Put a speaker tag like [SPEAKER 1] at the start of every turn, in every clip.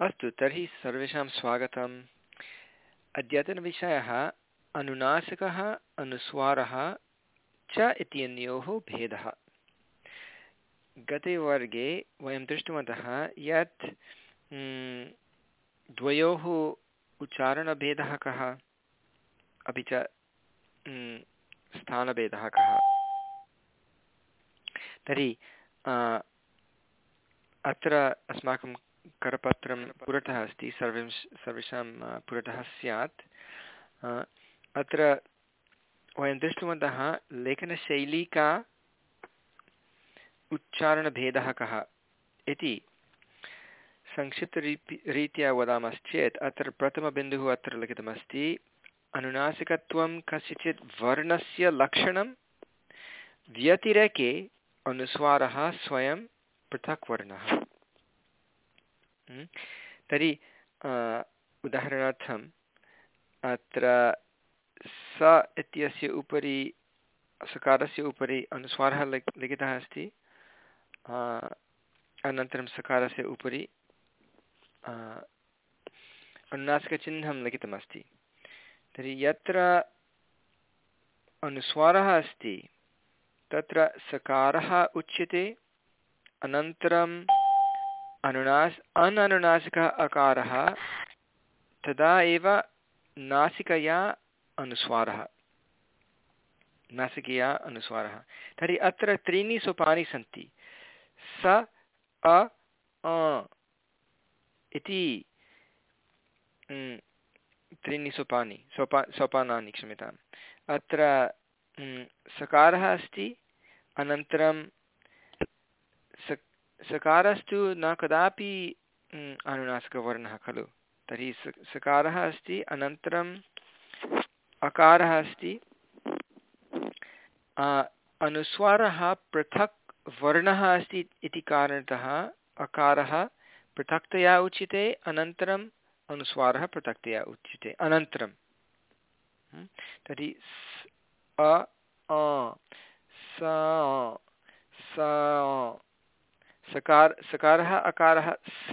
[SPEAKER 1] अस्तु, तर्हि सर्वेषां स्वागतम्। अद्यतनविषयः अनुनासिकः, अनुस्वारः च इत्यनयोः भेदः। गते वर्गे वयं दृष्टवन्तः यत् द्वयोः उच्चारणभेदः कः, अपि च स्थानभेदः कः। तर्हि अत्र अस्माकं करपत्रं पुरतः अस्ति सर्वं सर्वेषां पुरतः स्यात् अत्र वयं दृष्टवन्तः लेखनशैली का उच्चारणभेदः कः इति संक्षिप्तरीति रीत्या वदामश्चेत्, अत्र प्रथमबिन्दुः अत्र लिखितमस्ति, अनुनासिकत्वं कस्यचित् वर्णस्य लक्षणं, व्यतिरेके अनुस्वारः स्वयं पृथक् वर्णः? तर्हि उदाहरणार्थम्, अत्र स इत्यस्य उपरि, सकारस्य उपरि अनुस्वारः लिख् लिखितः अस्ति। अनन्तरं सकारस्य उपरि अनुनासिकचिह्नं लिखितमस्ति। तर्हि यत्र अनुस्वारः अस्ति, तत्र सकारः उच्यते अनन्तरं अनुनास्, अननुनासिकः अकारः, तदा एव नासिकया अनुस्वारः। नासिकया अनुस्वारः। तर्हि अत्र त्रीणि सोपानि सन्ति। स, अ इति त्रीणि सोपानि, सोपा, सोपानानि क्षम्यताम्। अत्र सकारः अस्ति अनन्तरं सकारस्तु न कदापि अनुनासिकवर्णः खलु। तर्हि स, सकारः अस्ति अनन्तरम् अकारः अस्ति। अनुस्वारः पृथक् वर्णः अस्ति इति कारणतः अकारः पृथक्तया उच्यते अनन्तरम् अनुस्वारः पृथक्तया उच्यते। अनन्तरं तर्हि अ स सकार, सकारः अकारः स,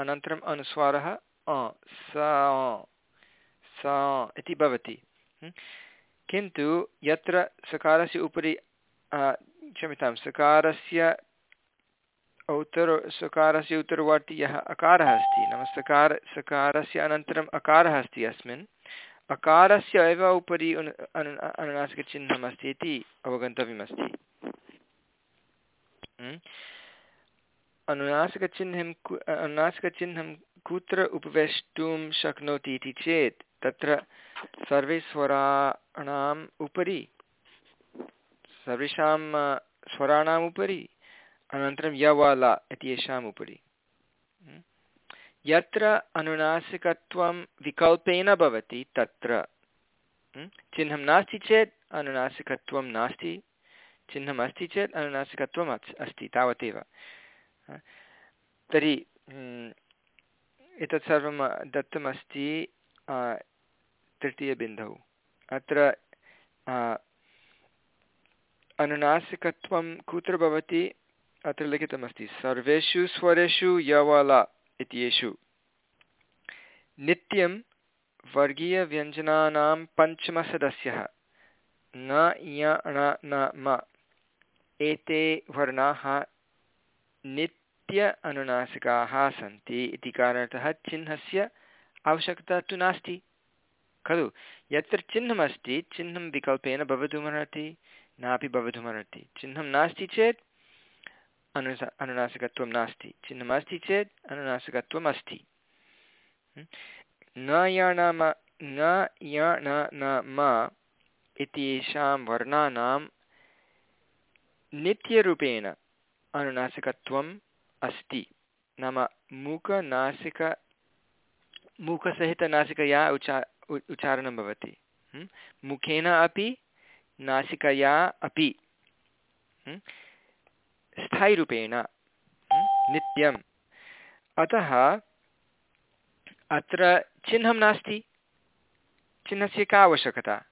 [SPEAKER 1] अनन्तरम् अनुस्वारः अ, स स इति भवति। किन्तु यत्र सकारस्य उपरि क्षम्यतां, सकारस्य उत्तर सकारस्य उत्तरवर्ति यः अकारः अस्ति, नाम सकार, सकारस्य अनन्तरम् अकारः अस्ति अस्मिन्, अकारस्य एव उपरि अनु अनुनासिकचिह्नम् अस्ति इति अवगन्तव्यमस्ति। अनुनासिकचिह्नं कु अनुनासिकचिह्नं कुत्र उपवेष्टुं शक्नोति इति चेत् तत्र सर्वे स्वराणाम् उपरि, सर्वेषां स्वराणाम् उपरि, अनन्तरं यवल इत्येषाम् उपरि। यत्र अनुनासिकत्वं विकल्पेन भवति तत्र चिह्नं नास्ति चेत् अनुनासिकत्वं नास्ति, चिह्नम् अस्ति चेत् अनुनासिकत्वम् अस्ति तावदेव। तर्हि, एतत् सर्वं दत्तमस्ति तृतीयबिन्दौ। अत्र अनुनासिकत्वं कुत्र भवति? अत्र लिखितमस्ति, सर्वेषु स्वरेषु यवल इत्येषु। नित्यं वर्गीयव्यञ्जनानां पञ्चमसदस्यः। न, य न, म। एते वर्णाः नित् नित्य अनुनासिकाः सन्ति इति कारणतः चिह्नस्य आवश्यकता तु नास्ति। खलु? यत्र चिह्नमस्ति, चिह्नं विकल्पेन भवितुमर्हति नापि भवितुमर्हति चिह्नं नास्ति चेत् अनुस, अनुनासिकत्वं नास्ति। चिह्नमस्ति चेत् अनुनासिकत्वम् अस्ति। न य न न य न न म इत्येषां वर्णानां नित्यरूपेण अनुनासिकत्वं अस्ति। नाम मूकनासिक मूकसहितनासिकया उच्चा उच्चारणं भवति। मुखेन अपि, नासिकया अपि। स्थायिरूपेण। नित्यम्। अतः अत्र चिह्नं नास्ति। चिह्नस्य का आवश्यकता?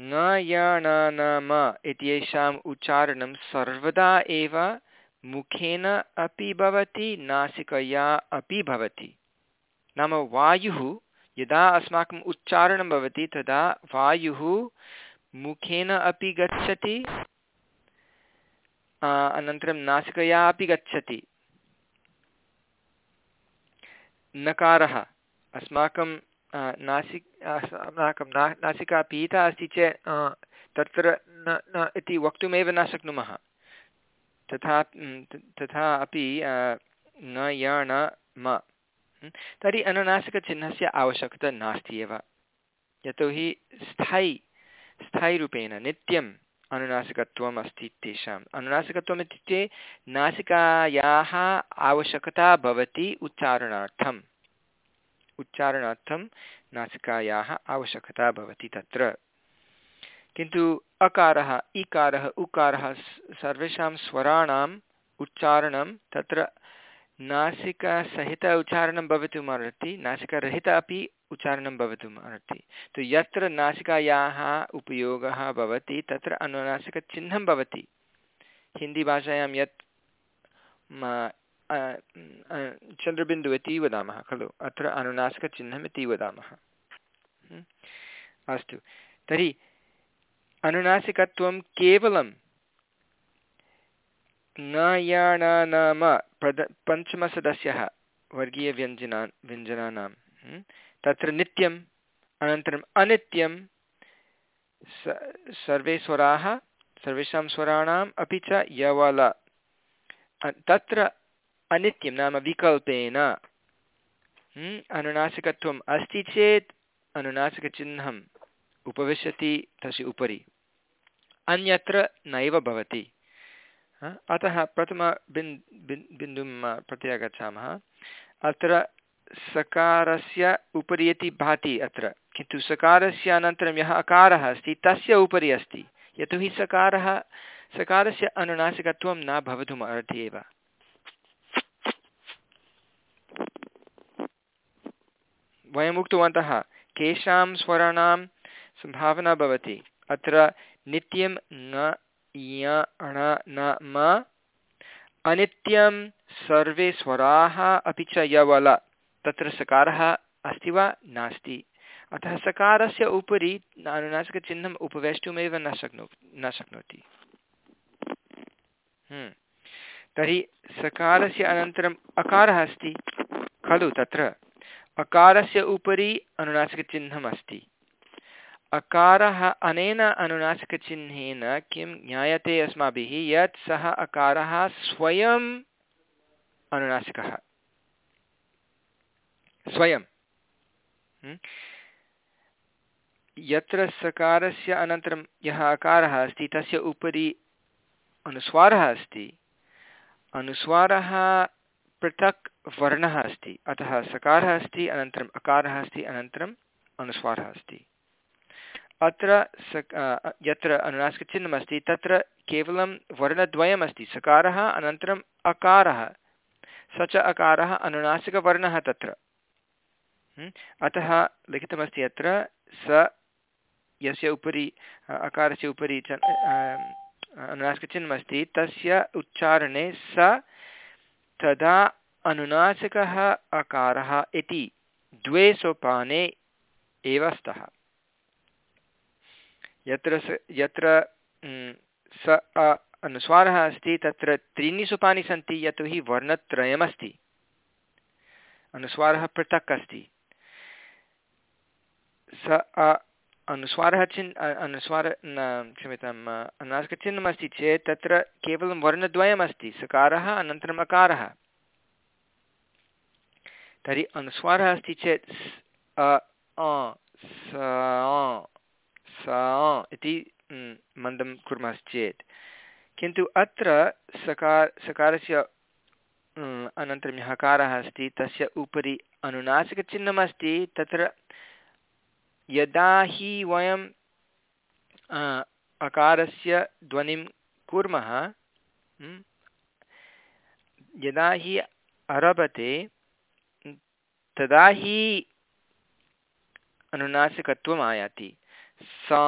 [SPEAKER 1] न य न म इत्येषाम् उच्चारणं सर्वदा एव मुखेन अपि भवति, नासिकया अपि भवति। नाम वायुः, यदा अस्माकम् उच्चारणं भवति, तदा वायुः मुखेन अपि गच्छति अनन्तरं नासिकया अपि गच्छति। नकारः, अस्माकं नासिक, अस्माकं ना, नासिका पीता अस्ति चेत् तत्र न न इति वक्तुमेव न शक्नुमः। तथा तथा अपि न, य, न, म। तर्हि अनुनासिकचिह्नस्य आवश्यकता नास्ति एव। यतोहि स्थायि, स्थायिरूपेण नित्यम् अनुनासिकत्वम् अस्ति तेषाम्। अनुनासिकत्वम् इत्युक्ते नासिकायाः आवश्यकता भवति उच्चारणार्थम्। उच्चारणार्थं नासिकायाः आवश्यकता भवति तत्र। किन्तु अकारः, इकारः, उकारः सर्वेषां स्वराणाम् उच्चारणं तत्र नासिकासहित उच्चारणं भवितुम् अर्हति नासिकारहित अपि उच्चारणं भवितुम् अर्हति तु यत्र नासिकायाः उपयोगः भवति, तत्र अनुनासिकचिह्नं भवति। हिन्दीभाषायां यत् चन्द्रबिन्दु इति वदामः, खलु? अत्र अनुनासिकचिह्नम् इति वदामः। अस्तु। तर्हि अनुनासिकत्वं केवलं न या न नाम प्रद, पञ्चमसदस्यः वर्गीयव्यञ्जना व्यञ्जनानां तत्र नित्यम्, अनन्तरम् अनित्यं स सर्वे स्वराः सर्वेषां स्वराणाम्, अपि च यवल। तत्र अनित्यं नाम विकल्पेन अनुनासिकत्वम् अस्ति चेत् अनुनासिकचिह्नम् उपविशति तस्य उपरि। अन्यत्र नैव भवति। अतः प्रथम बिन् बिन्, बिन्दुं प्रत्यागच्छामः अत्र सकारस्य उपरि इति भाति अत्र। किन्तु सकारस्य अनन्तरं यः अकारः अस्ति, तस्य उपरि अस्ति। यतोहि सकारः, सकारस्य अनुनासिकत्वं न भवितुम् अर्हति एव। वयम् उक्तवन्तः, केषां स्वराणां सम्भावना भवति। अत्र नित्यं न य न म अनित्यं सर्वे स्वराः अपि च यवल, तत्र सकारः अस्ति वा नास्ति? अतः सकारस्य उपरि अनुनासिकचिह्नम् उपवेष्टुमेव न शक्नो, न शक्नोति। हम्म। तर्हि सकारस्य अनन्तरम् अकारः अस्ति, खलु तत्र? अकारस्य उपरि अनुनासिकचिह्नम् अस्ति। अकारः अनेन अनुनासिकचिह्नेन किं ज्ञायते अस्माभिः, यत् सः अकारः स्वयम् अनुनासिकः। स्वयं। यत्र सकारस्य अनन्तरं यः अकारः अस्ति, तस्य उपरि अनुस्वारः अस्ति। अनुस्वारः पृथक् वर्णः अस्ति। अतः सकारः अस्ति, अनन्तरम् अकारः अस्ति, अनन्तरम् अनुस्वारः अस्ति। अत्र सक यत्र अनुनासिकचिह्नमस्ति तत्र केवलं वर्णद्वयमस्ति, सकारः, अनन्तरम् अकारः। स च अकारः, अनुनासिकवर्णः तत्र। अतः लिखितमस्ति अत्र, स, यस्य उपरि अकारस्य उपरि च अनुनासिकचिह्नमस्ति, तस्य उच्चारणे स, तदा अनुनासिकः अकारः इति द्वे सोपाने एव स्तः। यत्र स यत्र स अनुस्वारः अस्ति, तत्र त्रीणि सोपानि सन्ति यतोहि वर्णत्रयमस्ति। अनुस्वारः पृथक् अस्ति। स अनुस्वारः चिन् अनुस्वार क्षम्यताम् अनुनासिकचिह्नमस्ति चेत् तत्र केवलं वर्णद्वयमस्ति, सकारः अनन्तरम् अकारः तर्हि अनुस्वारः अस्ति चेत् स सा इति मन्दं कुर्मश्चेत्। किन्तु अत्र सकार, सकारस्य अनन्तरं यः हकारः अस्ति, तस्य उपरि अनुनासिकचिह्नमस्ति, तत्र यदा हि वयं अकारस्य ध्वनिं कुर्मः यदा हि आरभते तदा हि अनुनासिकत्वम् आयाति सा,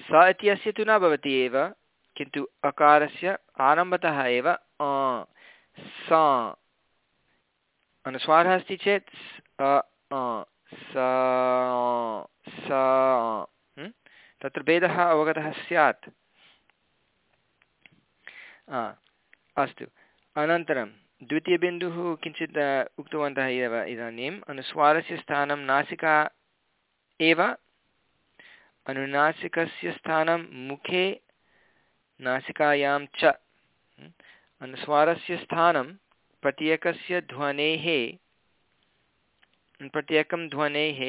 [SPEAKER 1] स इत्यस्य तु न भवति एव, किन्तु अकारस्य आरम्भतः एव सा। अनुस्वारः अस्ति चेत् तत्र भेदः अवगतः स्यात्। अस्तु। अनन्तरं, द्वितीयबिन्दुः किञ्चित् उक्तवन्तः एव इदानीम्। अनुस्वारस्य स्थानं नासिका एव अनुनासिकस्य स्थानं मुखे नासिकायां च। अनुस्वारस्य स्थानं प्रत्येकस्य ध्वनेः प्रत्येकं ध्वनेः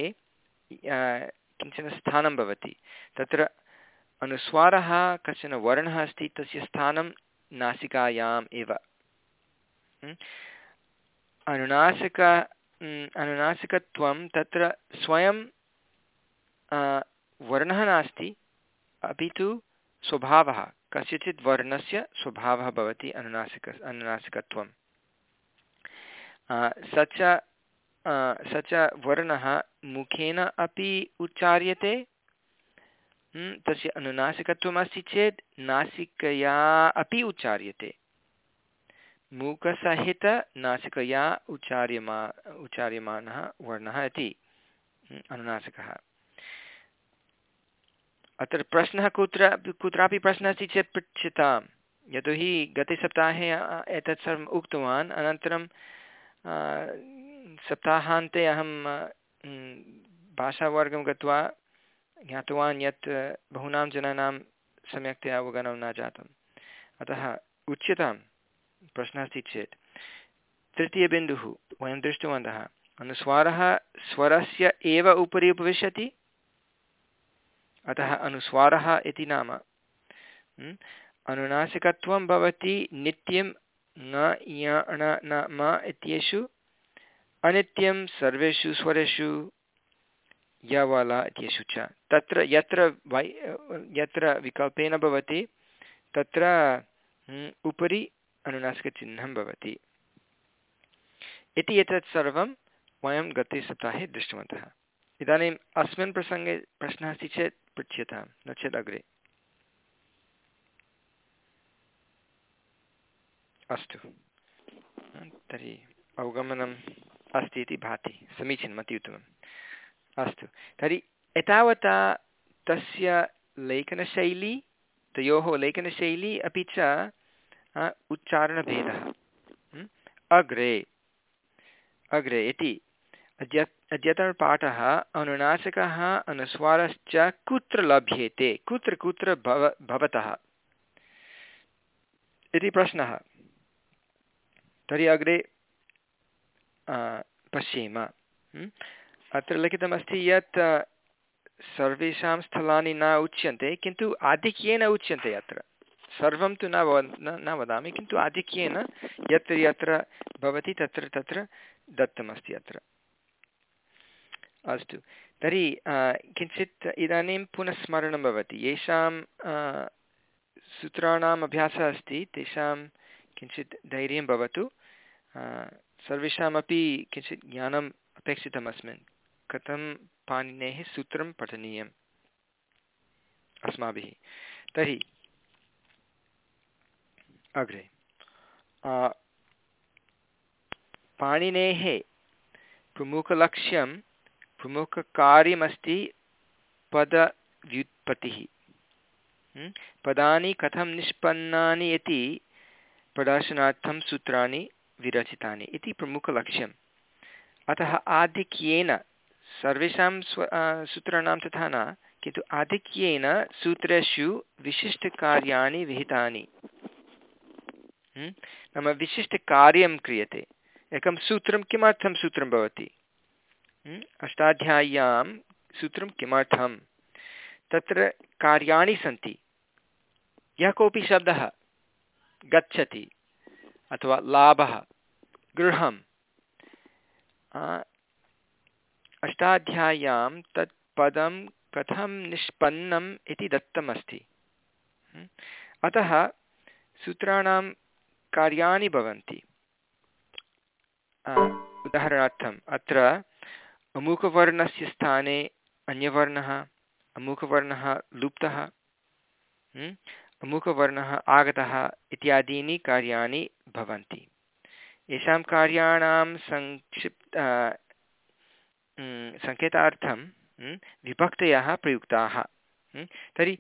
[SPEAKER 1] किंचन स्थानं भवति। तत्र अनुस्वारः, कश्चन वर्णः अस्ति, तस्य स्थानं नासिकायाम् एव। अनुनासिक अनुनासिकत्वं तत्र स्वयं वर्णः नास्ति, अपि तु स्वभावः, कस्यचित् वर्णस्य स्वभावः भवति अनुनासिक अनुनासिकत्वं स च स च वर्णः मुखेन अपि उच्चार्यते तस्य अनुनासिकत्वम् अस्ति चेत् नासिकया अपि उच्चार्यते। मूकसहितनासिकया उच्चार्यमा, उच्चार्यमानः वर्णः इति अनुनासिकः। अत्र प्रश्नः कुत्र, कुत्रापि प्रश्नः अस्ति चेत् पृच्छतां यतोहि गते सप्ताहे एतत् सर्वम् उक्तवान्। अनन्तरं सप्ताहान्ते अहं भाषावर्गं गत्वा ज्ञातवान् यत् बहूनां जनानां सम्यक्तया अवगमनं न जातम्। अतः उच्यतां प्रश्नः अस्ति चेत्। तृतीयबिन्दुः, वयं दृष्टवन्तः। अनुस्वारः स्वरस्य एव उपरि उपविशति अतः अनुस्वारः इति नाम। अनुनासिकत्वं भवति नित्यं न य ण न म इत्येषु, अनित्यं सर्वेषु स्वरेषु यवल इत्येषु च। तत्र यत्र वै, यत्र विकल्पेन भवति, तत्र उपरि अनुनासिकचिह्नं भवति। इति एतत् सर्वं वयं गते सप्ताहे दृष्टवन्तः। इदानीम् अस्मिन् प्रसङ्गे प्रश्नः अस्ति चेत् पृच्छ्यतां नो चेत् अग्रे। अस्तु। तर्हि अवगमनम् अस्ति इति भाति समीचीनम् अति उत्तमम्। अस्तु। तर्हि एतावता तस्य लेखनशैली, तयोः लेखनशैली अपि च उच्चारणभेदः। अग्रे। अग्रे इति अद्य अद्यतनपाठः अनुनासिकः अनुस्वारश्च कुत्र लभ्येते? कुत्र कुत्र भव, भवतः? इति प्रश्नः। तर्हि अग्रे पश्येम। अत्र लिखितमस्ति यत् सर्वेषां स्थलानि न उच्यन्ते, किन्तु आधिक्येन उच्यन्ते अत्र। सर्वं तु न न वदामि, किन्तु आधिक्येन यत्र यत्र भवति, तत्र तत्र दत्तमस्ति अत्र। अस्तु। तर्हि किञ्चित् इदानीं पुनः स्मरणं भवति। येषां सूत्राणाम् अभ्यासः अस्ति, तेषां किञ्चित् धैर्यं भवतु। सर्वेषामपि किञ्चित् ज्ञानम् अपेक्षितम् अस्मिन्। कथं पाणिनेः सूत्रं पठनीयम् अस्माभिः? तर्हि, अग्रे। पाणिनेः प्रमुखलक्ष्यं प्रमुखकार्यमस्ति पदव्युत्पत्तिः। पदानि कथं निष्पन्नानि इति प्रदर्शनार्थं सूत्राणि विरचितानि इति प्रमुखलक्ष्यम्। अतः आधिक्येन सर्वेषां स्व सूत्राणां तथा न, किन्तु आधिक्येन सूत्रेषु विशिष्टकार्याणि विहितानि। नाम विशिष्टकार्यं क्रियते। एकं सूत्रं किमर्थं सूत्रं भवति? अष्टाध्याय्यां सूत्रं किमर्थं तत्र कार्याणि सन्ति। यः कोऽपि शब्दः गच्छति अथवा लाभः, गृहम्। अष्टाध्याय्यां तत् पदं कथं निष्पन्नम् इति दत्तमस्ति। अतः सूत्राणां कार्याणि भवन्ति। उदाहरणार्थम्, अत्र अमुकवर्णस्य स्थाने अन्यवर्णः, अमुकवर्णः लुप्तः अमुकवर्णः आगतः इत्यादीनि कार्याणि भवन्ति। येषां कार्याणां संक्षिप्त सङ्केतार्थं विभक्तयः प्रयुक्ताः। तर्हि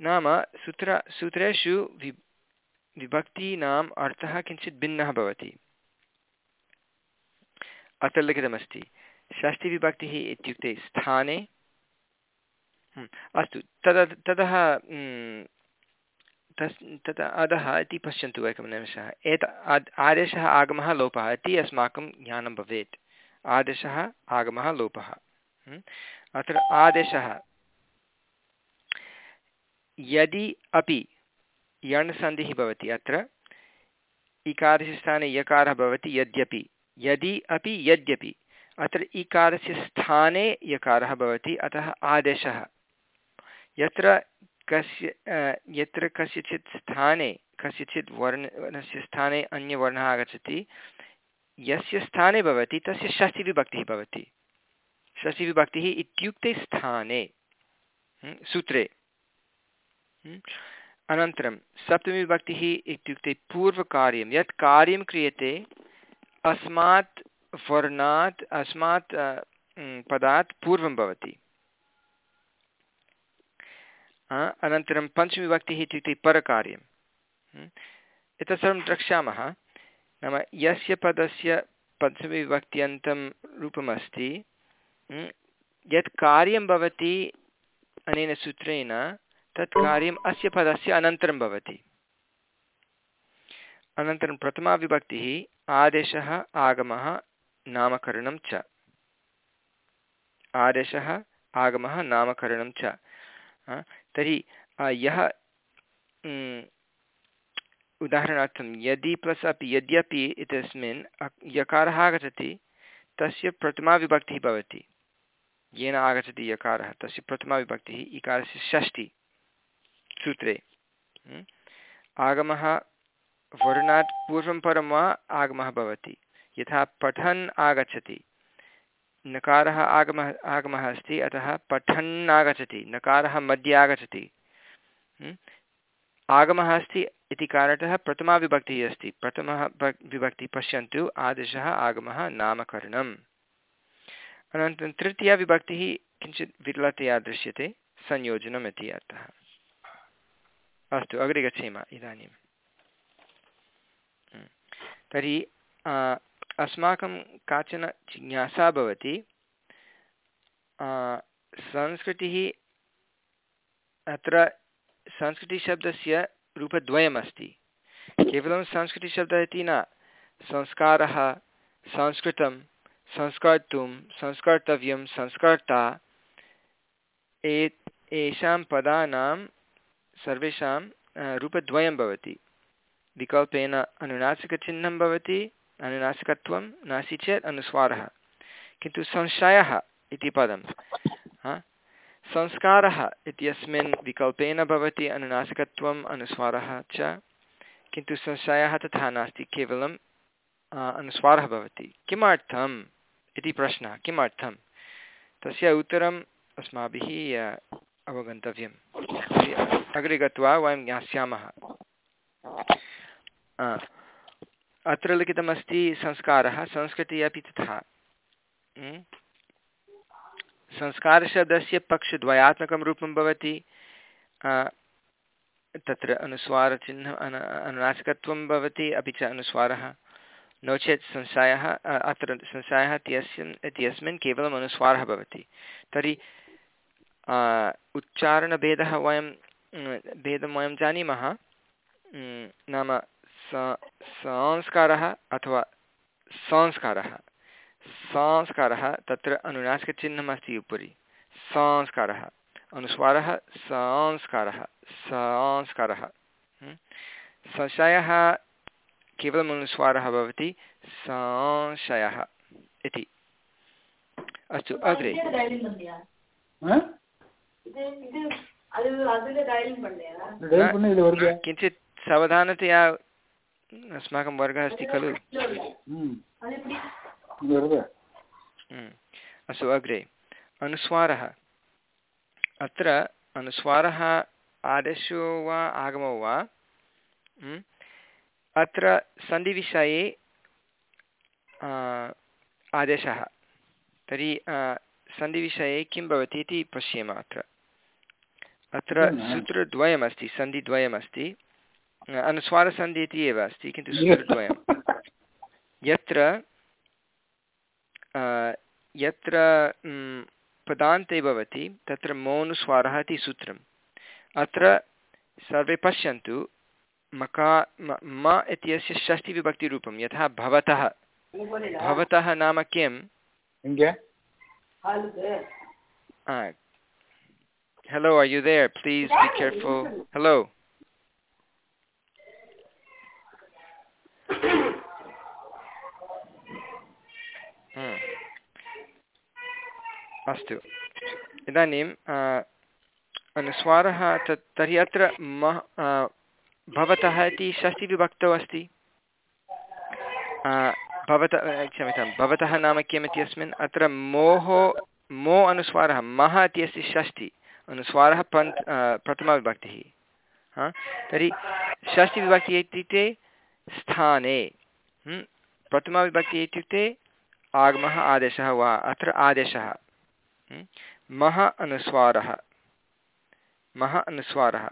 [SPEAKER 1] नाम सूत्र, सूत्रेषु वि, विभक्तीनाम् अर्थः किञ्चित् भिन्नः भवति। अत्र लिखितमस्ति। षष्टिविभक्तिः इत्युक्ते स्थाने। अस्तु, तद ततः तस् तत् अधः इति पश्यन्तु एकं एत आदेशः आगमः लोपः इति अस्माकं ज्ञानं भवेत्। आदेशः आगमः लोपः। अत्र आदेशः। यदि अपि यण्सन्धिः भवति अत्र इकारस्य यकारः भवति यद्यपि। यदि अपि यद्यपि। अत्र इकारस्य स्थाने यकारः भवति, अतः आदेशः। यत्र कस्य यत्र कस्यचित् स्थाने, कस्यचित् वर्णस्य स्थाने अन्यवर्णः आगच्छति, यस्य स्थाने भवति, तस्य षष्टिविभक्तिः भवति। षष्टिविभक्तिः इत्युक्ते स्थाने सूत्रे। अनन्तरं सप्तमीविभक्तिः इत्युक्ते पूर्वकार्यं, यत् कार्यं क्रियते अस्मात् वर्णात्, अस्मात् पदात् पूर्वं भवति। अनन्तरं पञ्चमीविभक्तिः इत्युक्ते परकार्यम्। एतत् सर्वं द्रक्ष्यामः। नाम यस्य पदस्य पञ्चमीविभक्त्यन्तं रूपमस्ति यत् कार्यं भवति अनेन सूत्रेण, तत् कार्यम् अस्य पदस्य अनन्तरं भवति। अनन्तरं प्रथमाविभक्तिः आदेशः, आगमः नामकरणं च। आदेशः, आगमः, नामकरणं च। तर्हि यः उदाहरणार्थं यदि प्लस् अपि यद्यपि इत्यस्मिन् यकारः आगच्छति, तस्य प्रथमाविभक्तिः भवति। येन आगच्छति यकारः, तस्य प्रथमाविभक्तिः, इकारस्य षष्टिः सूत्रे। आगमः, वर्णात् पूर्वं परं वा, आगमः भवति। यथा पठन् आगच्छति। नकारः आगमः आगमः अस्ति, अतः पठन् आगच्छति, नकारः मध्ये आगच्छति। आगमः अस्ति इति कारणतः प्रथमा विभक्तिः अस्ति। प्रथमः विभक्तिः पश्यन्तु, आदेशः आगमः नामकरणम्। अनन्तरं तृतीया विभक्तिः किञ्चित् विरलतया दृश्यते, संयोजनम् इति अर्थः। अस्तु, अग्रे गच्छेम, इदानीं। तर्हि अस्माकं काचन जिज्ञासा भवति संस्कृतिः अत्र संस्कृतिशब्दस्य रूपद्वयमस्ति। केवलं संस्कृतिशब्दः इति न, संस्कारः, संस्कृतं, संस्कर्तुं, संस्कर्तव्यं, संस्कर्ता एषां पदानां सर्वेषां रूपद्वयं भवति। विकल्पेन अनुनासिकचिह्नं भवति। अनुनासिकत्वं नास्ति चेत् अनुस्वारः। किन्तु संशयः इति पदं। संस्कारः इत्यस्मिन् विकल्पेन भवति अनुनासिकत्वम् अनुस्वारः च। किन्तु संशयः तथा नास्ति केवलम् अनुस्वारः भवति। किमर्थम्? इति प्रश्नः। किमर्थं तस्य उत्तरम् अस्माभिः अवगन्तव्यं अग्रे गत्वा वयं ज्ञास्यामः। अत्र लिखितमस्ति संस्कारः, संस्कृतिः अपि तथा। संस्कारशब्दस्य पक्षद्वयात्मकं रूपं भवति। तत्र अनुस्वारचिह्नम् अन, अनुनासिकत्वं भवति, अपि च अनुस्वारः। नो चेत् संशयः अत्र संशयः इत्यस्मिन् इत्यस्मिन् केवलम् अनुस्वारः भवति। तर्हि उच्चारणभेदः वयं भेदं वयं जानीमः। नाम संस्कारः अथवा संस्कारः। संस्कारः तत्र अनुनासिकचिह्नम् अस्ति उपरि। संस्कारः। अनुस्वारः संस्कारः। संस्कारः। संशयः केवलम् अनुस्वारः भवति। संशयः इति। अस्तु अग्रे। किञ्चित् सावधानतया अस्माकं वर्गः अस्ति खलु? अस्तु अग्रे। अनुस्वारः। अत्र अनुस्वारः आदेशो वा आगमो वा? अत्र सन्धिविषये आदेशः। तर्हि सन्धिविषये किं भवति इति पश्येम अत्र। अत्र सूत्रद्वयमस्ति सन्धिद्वयमस्ति। अनुस्वारसन्धि इति एव अस्ति किन्तु सूत्रद्वयं यत्र यत्र पदान्ते भवति तत्र मोनुस्वारः इति सूत्रम् अत्र सर्वे पश्यन्तु मका म इत्यस्य षष्टिविभक्तिरूपं यथा भवतः भवतः नाम किं you there? Please be careful. hello? अस्तु। इदानीं अनुस्वारः तत् तर्हि अत्र मह भवतः इति षष्टिविभक्तौ अस्ति। भवतः, क्षम्यतां, भवतः नाम किम् इत्यस्मिन् अत्र मोः मो अनुस्वारः मः इति अस्ति षष्टि। अनुस्वारः पन्त् प्रथमविभक्तिः तर्हि षष्टिविभक्तिः इत्युक्ते स्थाने प्रथमविभक्तिः इत्युक्ते आगमः आदेशः वा, अत्र आदेशः मः अनुस्वारः मः अनुस्वारः।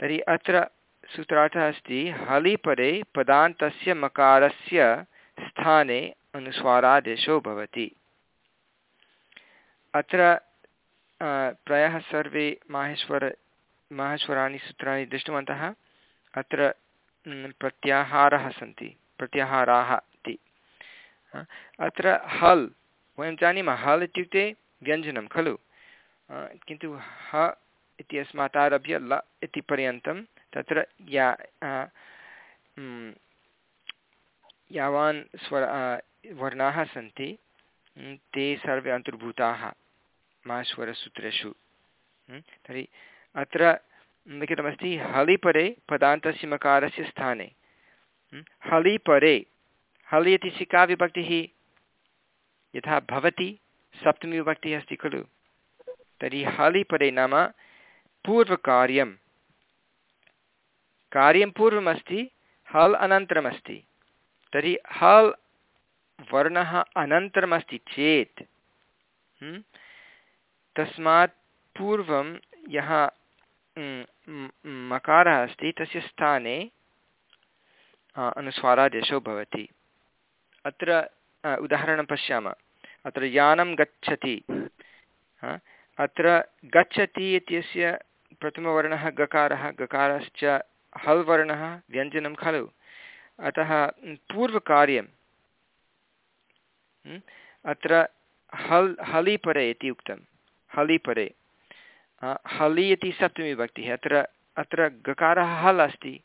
[SPEAKER 1] तर्हि अत्र सूत्रार्थः अस्ति हलिपरे पदान्तस्य मकारस्य स्थाने अनुस्वारादेशो भवति। अत्र प्रायः सर्वे माहेश्वर, माहेश्वराणि सूत्राणि दृष्टवन्तः। अत्र प्रत्याहारः सन्ति, प्रत्याहाराः इति। अत्र हल्, वयं जानीमः, हल् इत्युक्ते व्यञ्जनं, खलु? किन्तु ह इति अस्मात् आरभ्य ल इति पर्यन्तं तत्र या यावान् स्वर वर्णाः सन्ति ते सर्वे अन्तर्भूताः, माश्वरसूत्रेषु। तर्हि अत्र लिखितमस्ति हलिपरे पदान्तस्य मकारस्य स्थाने। हलिपरे हलि इति शिका विभक्तिः यथा भवति, सप्तमी विभक्तिः अस्ति खलु। तर्हि हलिपरे नाम पूर्वकार्यं कार्यं पूर्वमस्ति, हल् अनन्तरमस्ति। तर्हि हल् वर्णः अनन्तरमस्ति चेत् तस्मात् पूर्वं यः मकारः अस्ति, तस्य स्थाने अनुस्वारादेशो भवति। अत्र उदाहरणं पश्यामः। अत्र यानं गच्छति। अत्र गच्छति इत्यस्य प्रथमवर्णः गकारः, गकारश्च हल् वर्णः व्यञ्जनं खलु। अतः पूर्वकार्यं अत्र हल्, हलिपरे इति उक्तं। हलिपरे। हलि इति सप्तमीविभक्तिः अत्र अत्र गकारः हल् अस्ति।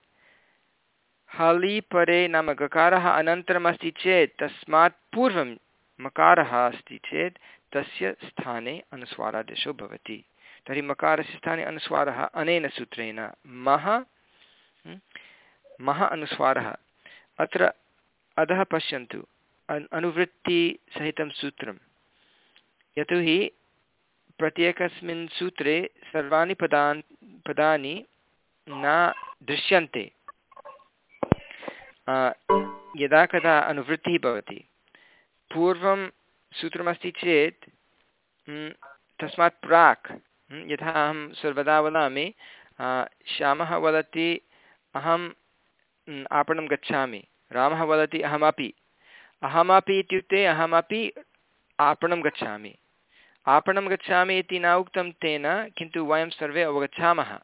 [SPEAKER 1] हलिपरे नाम गकारः अनन्तरम् अस्ति चेत् तस्मात् पूर्वं मकारः अस्ति चेत् तस्य स्थाने अनुस्वारादेशो भवति। तर्हि मकारस्य स्थाने अनुस्वारः अनेन सूत्रेण मः मः अनुस्वारः। अत्र अधः पश्यन्तु। अनुवृत्तिसहितं सूत्रं। यतोहि प्रत्येकस्मिन् सूत्रे सर्वाणि पदान्, पदानि न दृश्यन्ते। यदा कदा अनुवृत्तिः भवति। पूर्वं सूत्रमस्ति चेत् तस्मात् प्राक् यथा अहं सर्वदा वदामि श्यामः वदति अहम् आपणं गच्छामि। रामः वदति, अहमपि। अहमपि इत्युक्ते अहमपि आपणं गच्छामि। आपणं गच्छामि इति न उक्तं तेन, किन्तु वयं सर्वे अवगच्छामः।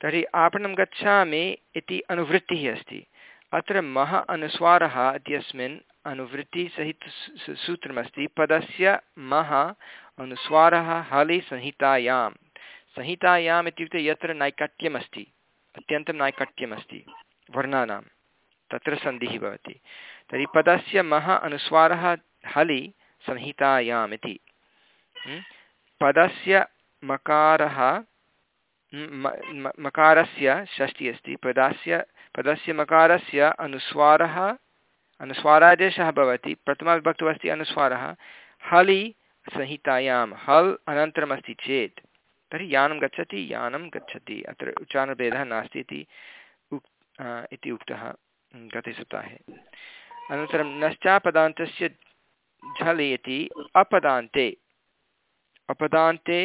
[SPEAKER 1] तर्हि आपणं गच्छामि इति अनुवृत्तिः अस्ति। अत्र मः अनुस्वारः इत्यस्मिन् अनुवृत्तिसहित सूत्रमस्ति। पदस्य मः अनुस्वारः हलि संहितायां संहितायाम् इत्युक्ते यत्र नैकट्यमस्ति। अत्यन्तं नैकट्यमस्ति वर्णानां। तत्र सन्धिः भवति। तर्हि पदस्य मः अनुस्वारः हलि संहितायाम् इति। पदस्य मकारः मकारस्य षष्ठि अस्ति पदस्य पदस्य मकारस्य अनुस्वारः अनुस्वारादेशः भवति प्रथमविभक्तौ अस्ति अनुस्वारः हलि संहितायां हल् अनन्तरमस्ति चेत् तर्हि यानं गच्छति यानं गच्छति अत्र उच्चारणभेदः नास्ति इति उक् इति उक्तः गते सप्ताहे अनन्तरं नश्चापदान्तस्य झलि इति अपदान्ते अपदान्ते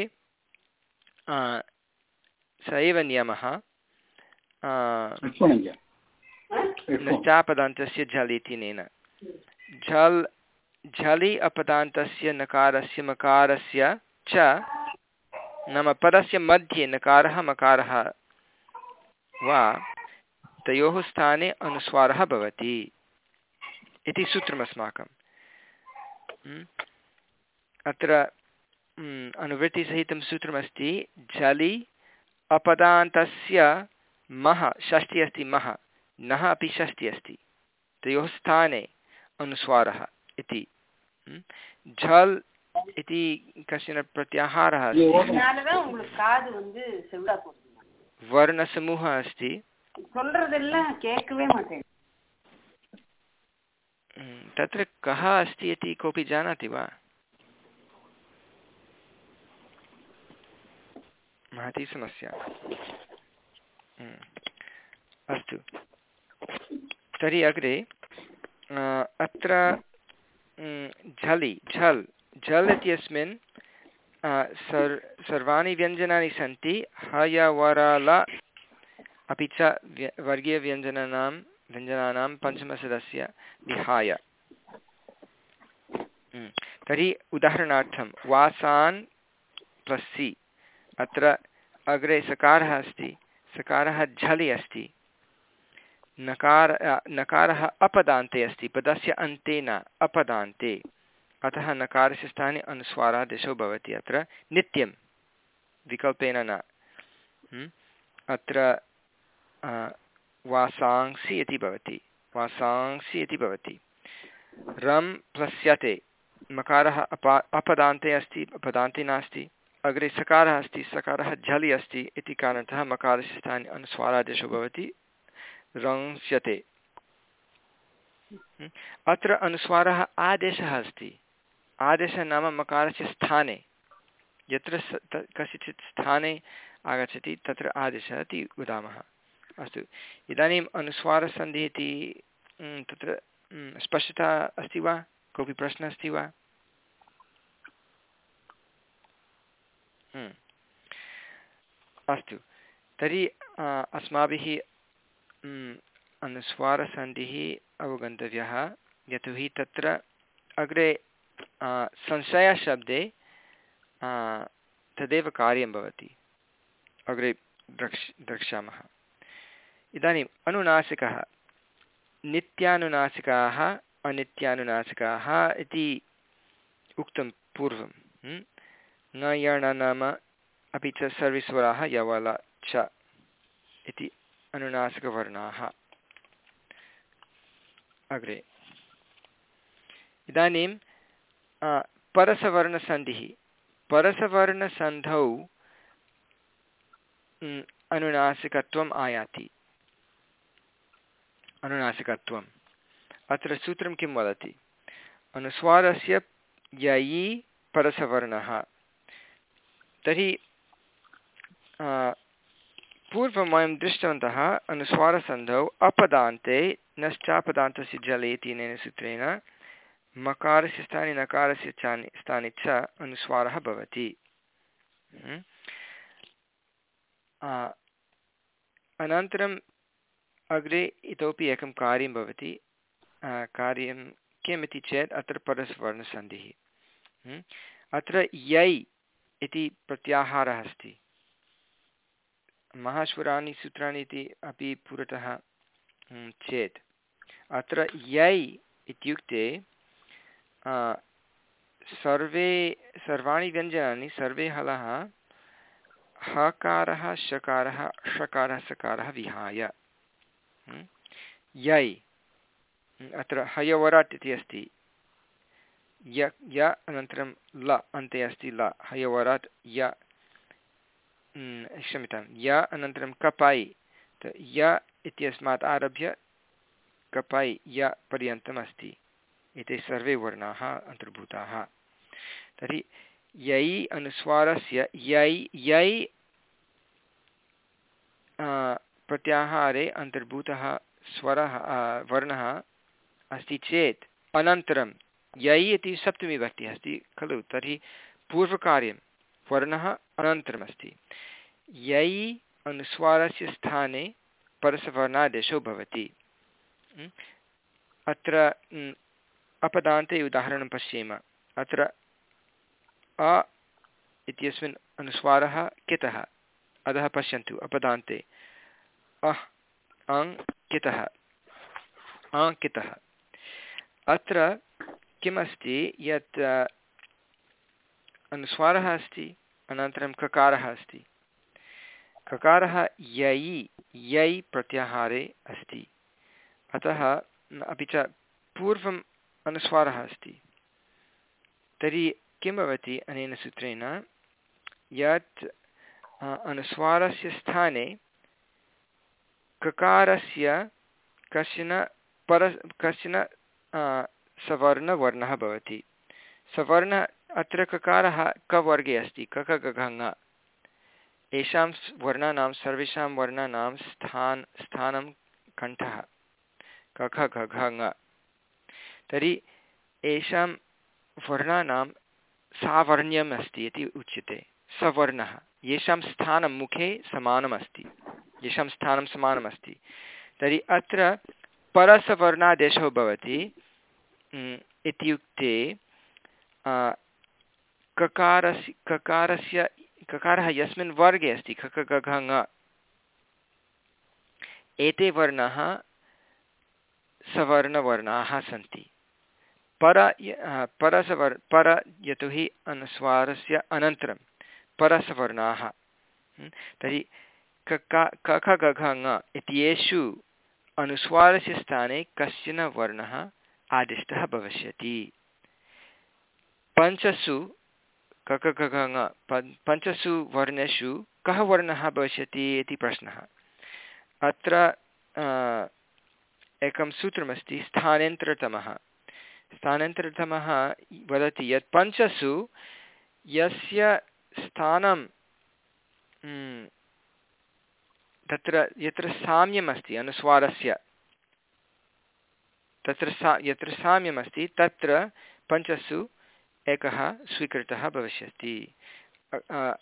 [SPEAKER 1] स एव नियमः नश्चापदान्तस्य झल् इत्यनेन झल् झलि अपदान्तस्य नकारस्य मकारस्य च नाम पदस्य मध्ये नकारः मकारः वा तयोः स्थाने अनुस्वारः भवति इति सूत्रमस्माकम् अत्र अनुवृत्तिसहितं सूत्रमस्ति झलि अपदान्तस्य मः षष्ठी अस्ति मः नः अपि षष्ठी अस्ति तयोः स्थाने अनुस्वारः इति। झल् इति कश्चन प्रत्याहारः वर्णसमूहः अस्ति। तत्र कः अस्ति इति कोऽपि जानाति वा? महती समस्या। अस्तु। तर्हि अग्रे अत्र झलि, झल् झल् इत्यस्मिन् सर्, सर्वाणि व्यञ्जनानि सन्ति। हयवरल अपि च वर्गीयव्यञ्जनानां व्यञ्जनानां पञ्चमसदस्य विहाय। तर्हि उदाहरणार्थं, वासान् प्लस् सि अत्र अग्रे सकारः अस्ति, सकारः झलि अस्ति, नकार नकारः अपदान्ते अस्ति, पदस्य अन्ते न, अपदान्ते। अतः नकारस्य स्थाने अनुस्वारादेशो भवति अत्र, नित्यं, विकल्पेन न। अत्र वासांसि इति भवति, वासांसि इति भवति। रं प्लस्यते मकारः अपा, अपदान्ते अस्ति, अपदान्ते नास्ति। अग्रे सकारः अस्ति, सकारः झलि अस्ति इति कारणतः मकारस्य स्थाने अनुस्वारादेशो भवति। रंस्यते। अत्र अनुस्वारः आदेशः अस्ति। आदेशः नाम मकारस्य स्थाने। यत्र कस्यचित् स्थाने आगच्छति, तत्र आदेशः इति वदामः। अस्तु। इदानीम् अनुस्वारसन्धिः इति तत्र स्पष्टता अस्ति वा? कोऽपि प्रश्नः अस्ति वा? अस्तु। तर्हि अस्माभिः अनुस्वारसन्धिः अवगन्तव्यः। यतोहि तत्र अग्रे संशयशब्दे तदेव कार्यं भवति। अग्रे द्रक्ष्, द्रक्ष्यामः। इदानीम् अनुनासिकः। नित्यानुनासिकाः, अनित्यानुनासिकाः इति उक्तं पूर्वं। न नाम अपि च सर्वेश्वराः यवल च इति अनुनासिकवर्णाः। अग्रे। इदानीं परसवर्णसन्धिः। परसवर्णसन्धौ अनुनासिकत्वम् आयाति। अनुनासिकत्वम्। अत्र सूत्रं किं वदति? अनुस्वारस्य ययि परसवर्णः। तर्हि पूर्वं वयं दृष्टवन्तः अनुस्वारसन्धौ अपदान्ते नश्चापदान्तस्य जले इत्यनेन सूत्रेण मकारस्य स्थाने नकारस्य चानि, स्थाने च अनुस्वारः भवति हम्म। अनन्तरम् अग्रे इतोपि एकं कार्यं भवति कार्यं किम् इति चेत् अत्र परस्वर्णसन्धिः हम्म। अत्र यै इति प्रत्याहारः अस्ति। महाश्वराणि सूत्राणि इति अपि पुरतः चेत्। अत्र यै इत्युक्ते सर्वे, सर्वाणि व्यञ्जनानि, सर्वे हलः, हकारः, शकारः, षकारः, सकारः विहाय। यै। अत्र हयवराट् इति अस्ति। य य अनन्तरं ल अन्ते अस्ति ल हयवराट् य क्षम्यतां य अनन्तरं कपै य इत्यस्मात् आरभ्य कपै य पर्यन्तम् अस्ति एते सर्वे वर्णाः अन्तर्भूताः तर्हि यै अनुस्वारस्य यै यै प्रत्याहारे अन्तर्भूतः स्वरः वर्णः अस्ति चेत् अनन्तरं यै इति सप्तमी विभक्तिः अस्ति, खलु? तर्हि पूर्वकार्यं वर्णः अनन्तरमस्ति। यै अनुस्वारस्य स्थाने परसवर्णादेशो भवति। अत्र अपदान्ते उदाहरणं पश्येम। अत्र अ इत्यस्मिन् अनुस्वारः कितः? अधः पश्यन्तु, अपदान्ते। अह् अङ्कितः अङ्कितः अत्र किमस्ति? यत् अनुस्वारः अस्ति, अनन्तरं ककारः अस्ति। ककारः यै यै प्रत्याहारे अस्ति। अतः अपि च पूर्वम् अनुस्वारः अस्ति। तर्हि किं भवति अनेन सूत्रेण? यत् अनुस्वारस्य स्थाने ककारस्य कश्चन पर कश्चन सवर्णवर्णः भवति। सवर्णः अत्र ककारः कवर्गे अस्ति ककगघङ येषां वर्णानां, सर्वेषां वर्णानां स्थान्, स्थानं कण्ठः। कख घघङ तर्हि येषां वर्णानां सावर्ण्यम् अस्ति इति उच्यते। सवर्णः। येषां स्थानं मुखे समानमस्ति। येषां स्थानं समानमस्ति। तर्हि अत्र परसवर्णादेशो भवति। इत्युक्ते ककारस्य ककारस्य, ककारः यस्मिन् वर्गे अस्ति खक गघङ एते वर्णाः सवर्णवर्णाः सन्ति। पर परसवर्, पर यतोहि अनुस्वारस्य अनन्तरं परसवर्णाः। तर्हि कका कख गघङ इत्येषु अनुस्वारस्य स्थाने कश्चन वर्णः आदिष्टः भविष्यति। पञ्चसु ककगङ पञ्चसु वर्णेषु कः वर्णः भविष्यति इति प्रश्नः। अत्र एकं सूत्रमस्ति स्थानेन्तरतमः स्थानान्तरतमः वदति यत् पञ्चसु यस्य स्थानं तत्र यत्र साम्यम् अस्ति अनुस्वारस्य तत्र सा, यत्र साम्यमस्ति, तत्र पञ्चसु एकः स्वीकृतः भविष्यति।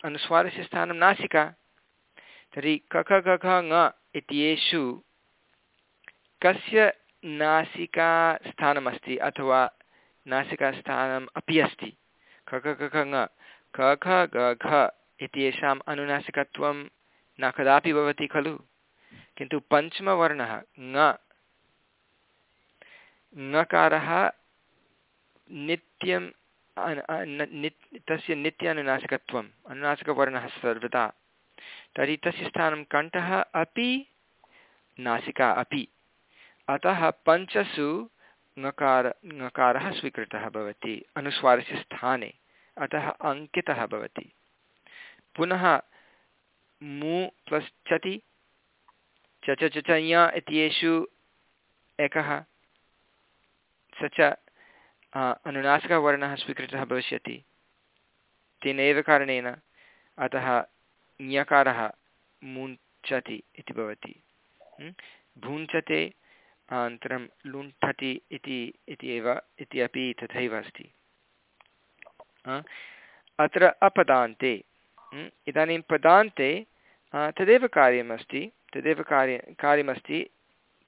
[SPEAKER 1] अनुस्वारस्य स्थानं नासिका। तर्हि कख गघ ङ इत्येषु कस्य नासिकास्थानमस्ति अथवा नासिकास्थानम् अपि अस्ति? खख गघ ङ। ख ख, ग, घ इत्येषाम् अनुनासिकत्वं न कदापि भवति खलु। किन्तु पञ्चमवर्णः, ङ ङकारः नित्यं तस्य नित्य अनुनासिकत्वम् अनुनासिकवर्णः सर्वदा। तर्हि तस्य स्थानं कण्ठः अपि, नासिका अपि। अतः पञ्चसु ङकार, ङकारः स्वीकृतः भवति, अनुस्वारस्य स्थाने। अतः अङ्कितः भवति। पुनः मु प्लस् चति च च च इत्येषु एकः। स च अनुनासिकवर्णः स्वीकृतः भविष्यति। तेनैव कारणेन अतः ञकारः मुञ्चति इति भवति। भुञ्चते अनन्तरं लुण्ठति इति इति एव, इति अपि तथैव अस्ति। अत्र अपदान्ते। इदानीं पदान्ते तदेव कार्यमस्ति, तदेव कार्य, कार्यमस्ति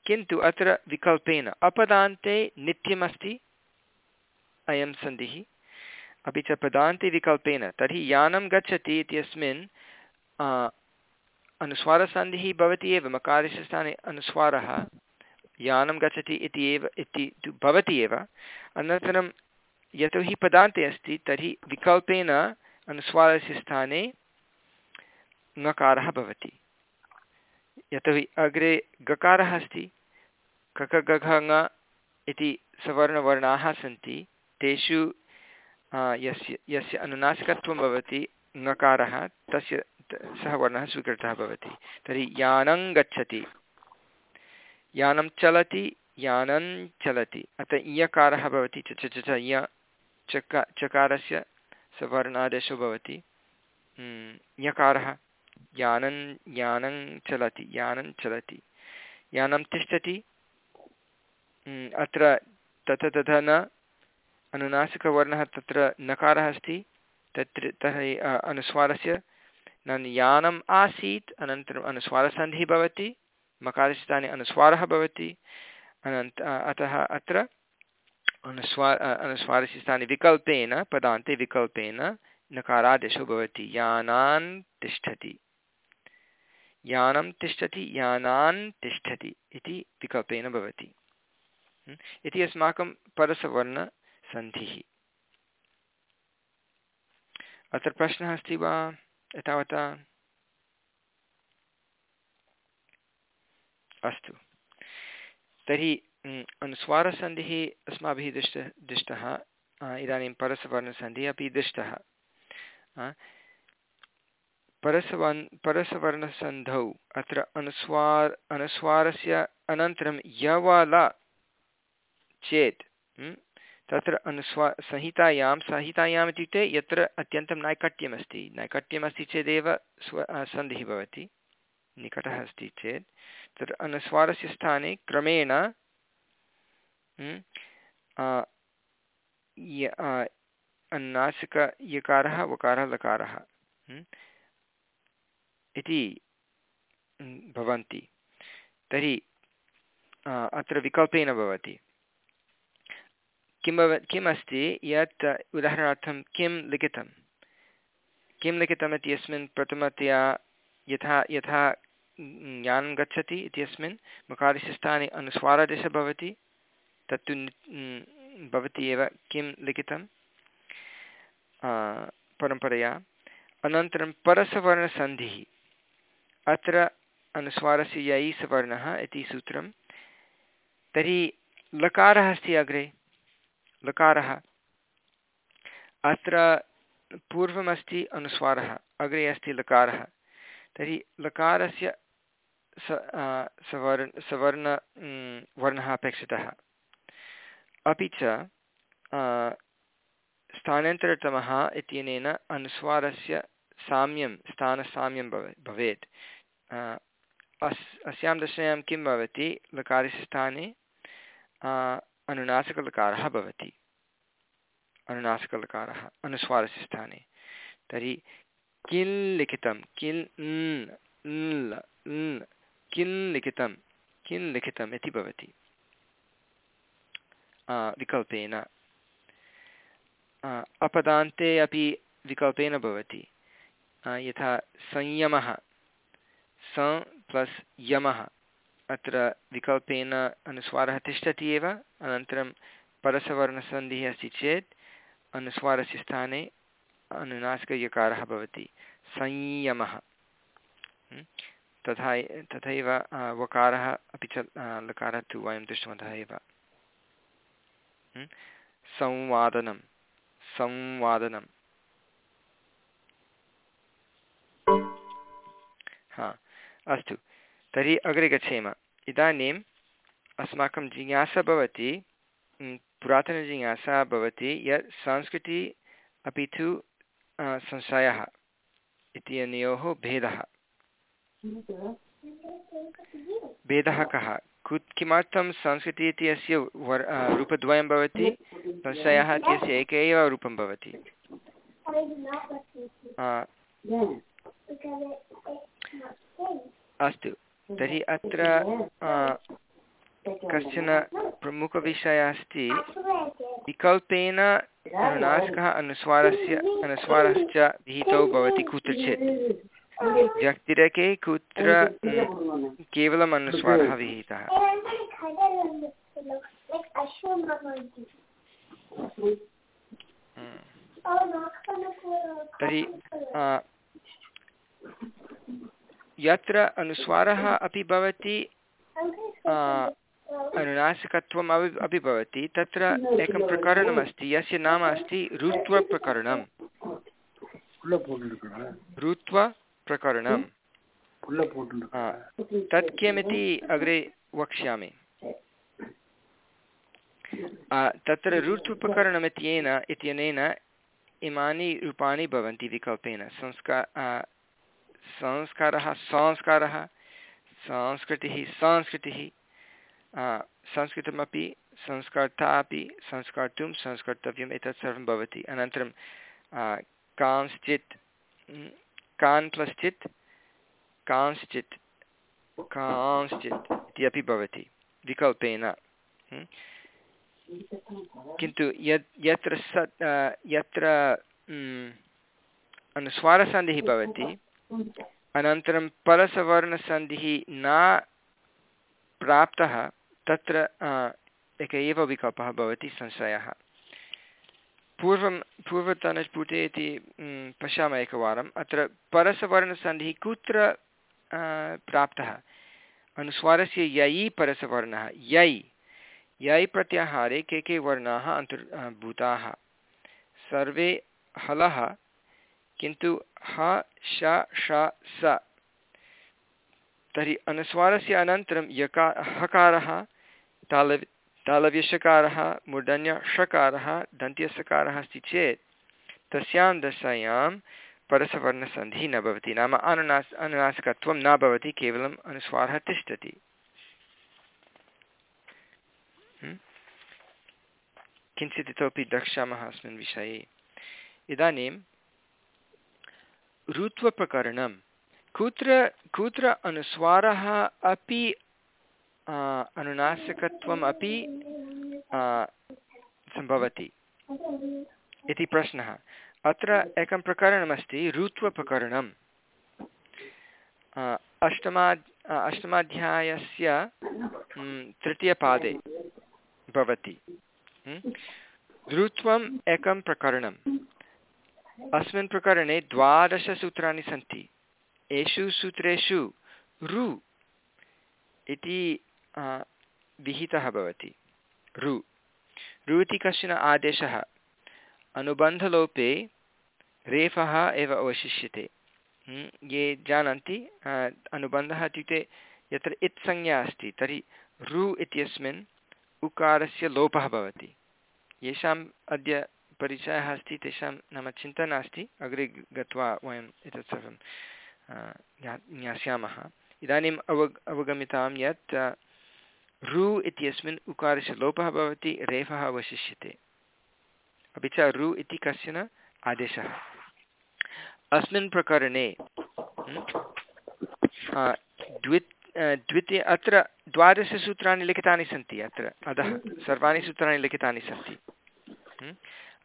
[SPEAKER 1] किन्तु अत्र विकल्पेन अपदान्ते नित्यमस्ति, अयं सन्धिः। अपि च पदान्ते विकल्पेन, तर्हि यानं गच्छति इत्यस्मिन् अनुस्वारसन्धिः भवति एव मकारस्य स्थाने अनुस्वारः, यानं गच्छति इति एव, इति तु भवति एव। अनन्तरं यतोहि पदान्ते अस्ति, तर्हि विकल्पेन अनुस्वारस्य स्थाने ङकारः भवति। यतोहि अग्रे गकारः अस्ति। कक गघ ङ इति सवर्णवर्णाः सन्ति। तेषु यस्य यस्य अनुनासिकत्वं भवति ङकारः, तस्य सः वर्णः स्वीकृतः भवति। तर्हि यानं गच्छति। यानं चलति यानं चलति। अतः इयकारः भवति, च च च इय, चका, चकारस्य सवर्णादेशो भवति। यकारः यानं यानं चलति यानं चलति। यानं तिष्ठति अत्र तथा तथा न, अनुनासिकवर्णः तत्र नकारः अस्ति, तत्र तर्हि अनुस्वारस्य। यानम् आसीत्, अनन्तरम् अनुस्वारसन्धिः भवति मकारस्थाने अनुस्वारः भवति, अनन्त अतः अत्र अनुस्वा अनुस्वारस्य स्थाने विकल्पेन, पदान्ते विकल्पेन नकारादेशो भवति। यानान् तिष्ठति। यानं तिष्ठति यानान् तिष्ठति इति विकल्पेन भवति। इति अस्माकं परसवर्णसन्धिः। अत्र प्रश्नः अस्ति वा? एतावता? अस्तु। तर्हि अनुस्वारसन्धिः अस्माभिः दृष्ट, दृष्टः। इदानीं परसवर्णसन्धिः अपि दृष्टः। परसवन्, परसवर्णसन्धौ, अत्र अनुस्वार, अनुस्वारस्य अनन्तरं यवल चेत् तत्र अनुस्वा, संहितायां संहितायाम् इत्युक्ते यत्र अत्यन्तं नैकट्यमस्ति। नैकट्यमस्ति चेदेव स्व सन्धिः भवति, निकटः अस्ति चेत्। तत्र अनुस्वारस्य स्थाने क्रमेण अन्नासिकयकारः वकारः लकारः इति भवन्ति। तर्हि अत्र विकल्पेन भवति। किं भव, किम् अस्ति? यत् उदाहरणार्थं किं लिखितं? किं लिखितम् इत्यस्मिन् प्रथमतया यथा यथा ज्ञानं गच्छति इत्यस्मिन् मकारस्य स्थाने भवति, तत्तु भवति एव किं लिखितं? परम्परया। अनन्तरं परसवर्णसन्धिः। अत्र अनुस्वारस्य यै सवर्णः इति सूत्रं। तर्हि लकारः अस्ति अग्रे। लकारः। अत्र पूर्वमस्ति अनुस्वारः। अग्रे अस्ति लकारः। तर्हि लकारस्य स सवर्ण सवर्ण वर्णः अपेक्षितः। अपि च स्थानान्तरतमः इत्यनेन अनुस्वारस्य साम्यं, स्थानसाम्यं भवे, भवेत्। अस्, अस्यां दशायां किं भवति? लकारस्य स्थाने अनुनासिकलकारः भवति। अनुनासिकलकारः, अनुस्वारस्य स्थाने। तर्हि किल् लिखितं? किल् किन् लिखितं? किन् लिखितम् इति भवति। विकल्पेन। अपदान्ते अपि विकल्पेन भवति। यथा संयमः। स प्लस् यमः। अत्र विकल्पेन अनुस्वारः तिष्ठति एव, अनन्तरं परसवर्णसन्धिः अस्ति चेत् अनुस्वारस्य स्थाने अनुनासिकयकारः भवति। संयमः। तथा तथैव वकारः अपि च लकारः तु वयं दृष्टवन्तः एव। संवादनं। संवादनं। हा, अस्तु। तर्हि अग्रे गच्छेम। इदानीम् अस्माकं जिज्ञासा भवति पुरातनजिज्ञासा भवति यत् संस्कृतिः अपि तु संशयः इत्यनयोः भेदः। भेदः कः? कुत्, किमर्थं संस्कृतिः वर् रूपद्वयं भवति? संशयः इत्यस्य एक एव रूपं भवति। अस्तु। तर्हि अत्र कश्चन प्रमुखविषयः अस्ति। विकल्पेन अनुनासिकः अनुस्वारस्य, अनुस्वारश्च विहितौ भवति कुत्रचित्। व्यक्तिरेके कुत्र केवलम् अनुस्वारः विहितः? तर्हि यत्र अनुस्वारः अपि भवति अनुनासिकत्वम् अपि भवति, तत्र एकं प्रकरणमस्ति, यस्य नाम अस्ति ऋत्वप्रकरणं ऋत्वप्रकरणं तत् किमिति अग्रे वक्ष्यामि। तत्र ऋत्वप्रकरणमित्येन इत्यनेन इमानि रूपाणि भवन्ति विकल्पेन। संस्कार संस्कारः संस्कारः, संस्कृतिः संस्कृतिः। संस्कृतमपि संस्कर्ता अपि संस्कर्तुं, संस्कर्तव्यम् एतत् सर्वं भवति। अनन्तरं कांश्चित् कांश्चित् कांश्चित् इति अपि भवति, विकल्पेन। किन्तु यत्, यत्र यत्र अनुस्वारसन्धिः भवति अनन्तरं परसवर्णसन्धिः न प्राप्तः, तत्र एक एव विकल्पः भवति संशयः। पूर्वं, पूर्वतनस्फुटे इति पश्यामः एकवारम्। अत्र परसवर्णसन्धिः कुत्र प्राप्तः? अनुस्वारस्य ययि परसवर्णः। यै यै प्रत्याहारे के के वर्णाः अन्तर्भूताः सर्वे हलः। किन्तु ह, श, ष, स। तर्हि अनुस्वारस्य अनन्तरं यका, हकारः, तालव्, तालव्यषकारः मूर्धन्यषकारः दन्त्यसकारः अस्ति चेत्, तस्यां दशायां परसवर्णसन्धिः न भवति, नाम अनुनास, अनुनासिकत्वं न भवति, केवलम् अनुस्वारः तिष्ठति। किञ्चित् इतोपि द्रक्ष्यामः अस्मिन् विषये। इदानीं ऋत्वप्रकरणं। कुत्र कुत्र अनुस्वारः अपि अनुनासिकत्वम् अपि सम्भवति? इति प्रश्नः। अत्र एकं प्रकरणमस्ति ऋत्वप्रकरणम् अष्टमा अष्टमाध्यायस्य तृतीयपादे भवति। ऋत्वम् एकं प्रकरणम्। अस्मिन् प्रकरणे द्वादशसूत्राणि सन्ति। एषु सूत्रेषु रु इति विहितः भवति। रु। रु इति कश्चन आदेशः। अनुबन्धलोपे रेफः एव अवशिष्यते। ये जानन्ति अनुबन्धः इत्युक्ते यत्र इत्संज्ञा अस्ति, तर्हि रु इत्यस्मिन् उकारस्य लोपः भवति। येषाम् अद्य परिचयः अस्ति, तेषां नाम चिन्ता नास्ति, अग्रे गत्वा वयम् एतत् सर्वं ज्ञास्यामः। इदानीम् अव अवगमितां यत् रु इत्यस्मिन् उकारस्य लोपः भवति, रेफः अवशिष्यते। अपि च रु इति कश्चन आदेशः। अस्मिन् प्रकरणे द्वि द्वितीय अत्र द्वादशसूत्राणि लिखितानि सन्ति, अत्र अधः सर्वाणि सूत्राणि लिखितानि सन्ति।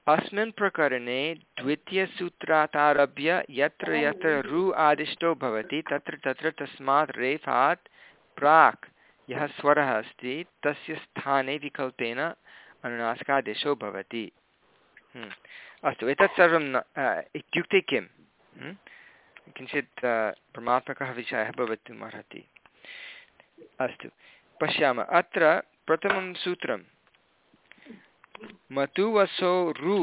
[SPEAKER 1] अस्मिन् प्रकरणे द्वितीयसूत्रात् आरभ्य यत्र यत्र रु आदिष्टो भवति, तत्र तत्र तस्मात् रेफात् प्राक् यः स्वरः अस्ति, तस्य स्थाने विकल्पेन अनुनासिकादेशो भवति। हम्म। अस्तु, एतत् सर्वं इत्युक्ते किं हम्म। किञ्चित् परमात्मकः विषयः भवितुम् अर्हति अस्तु, पश्यामः। अत्र प्रथमं सूत्रं मतुवसो रु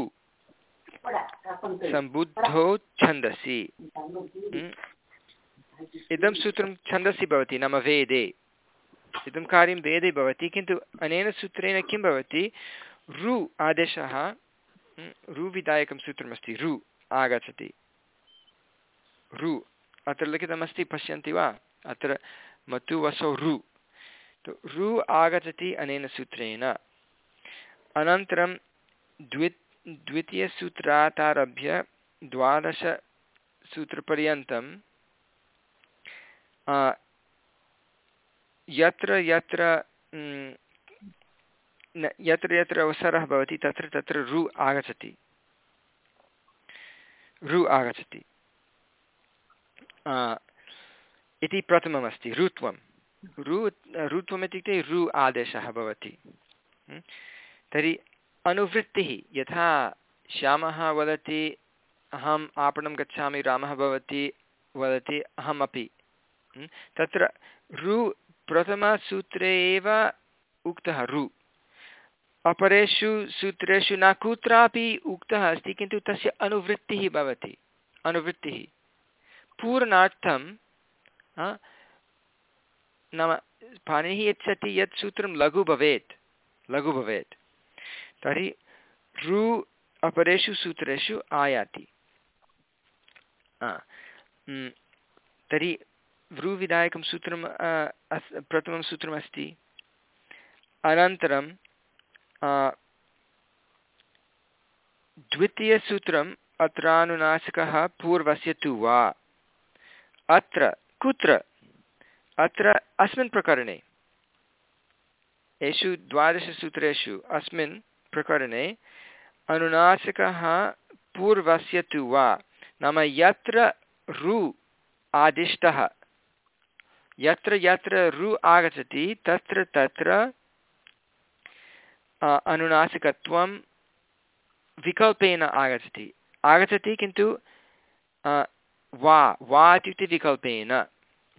[SPEAKER 1] सम्बुद्धौ छन्दसि हम्म? इदं सूत्रं छन्दसि भवति नाम वेदे इदं कार्यं वेदे भवति किन्तु अनेन सूत्रेण किं भवति रु आदेशः हम्म? रुविधायकं सूत्रमस्ति रु आगच्छति रु अत्र लिखितमस्ति पश्यन्ति वा अत्र मतुवसौ रु रु आगच्छति अनेन सूत्रेण अनन्तरं द्वि द्वितीयसूत्रात् द्वादशसूत्रपर्यन्तं यत्र यत्र यत्र यत्र अवसरः भवति, तत्र तत्र रु आगच्छति। रु आगच्छति। इति प्रथममस्ति ऋत्वं रु ऋत्वम् इत्युक्ते रु आदेशः भवति। तर्हि अनुवृत्तिः, यथा श्यामः वदति, अहम् आपणं गच्छामि, रामः भवति, वदति, अहमपि। तत्र रु प्रथमसूत्रे एव उक्तः रु। अपरेषु सूत्रेषु न कुत्रापि उक्तः अस्ति, किन्तु तस्य अनुवृत्तिः भवति। अनुवृत्तिः। पूर्णार्थं नाम पाणिनिः यच्छति यत् सूत्रं लघु भवेत्। लघु भवेत्। तर्हि ऋ अपरेषु सूत्रेषु आयाति। तर्हि वृविधायकं सूत्रम् अस्, प्रथमं सूत्रमस्ति। अनन्तरं द्वितीयसूत्रम् अत्रानुनासिकः पूर्वस्य तु वा? अत्र, कुत्र? अत्र, अस्मिन् प्रकरणे। एषु द्वादशसूत्रेषु अस्मिन् प्रकरणे, अनुनासिकः पूर्वस्य तु वा, नाम यत्र रु आदिष्टः। यत्र यत्र रु आगच्छति, तत्र तत्र अनुनासिकत्वं विकल्पेन आगच्छति। आगच्छति किन्तु वा वा इत्युक्ते विकल्पेन,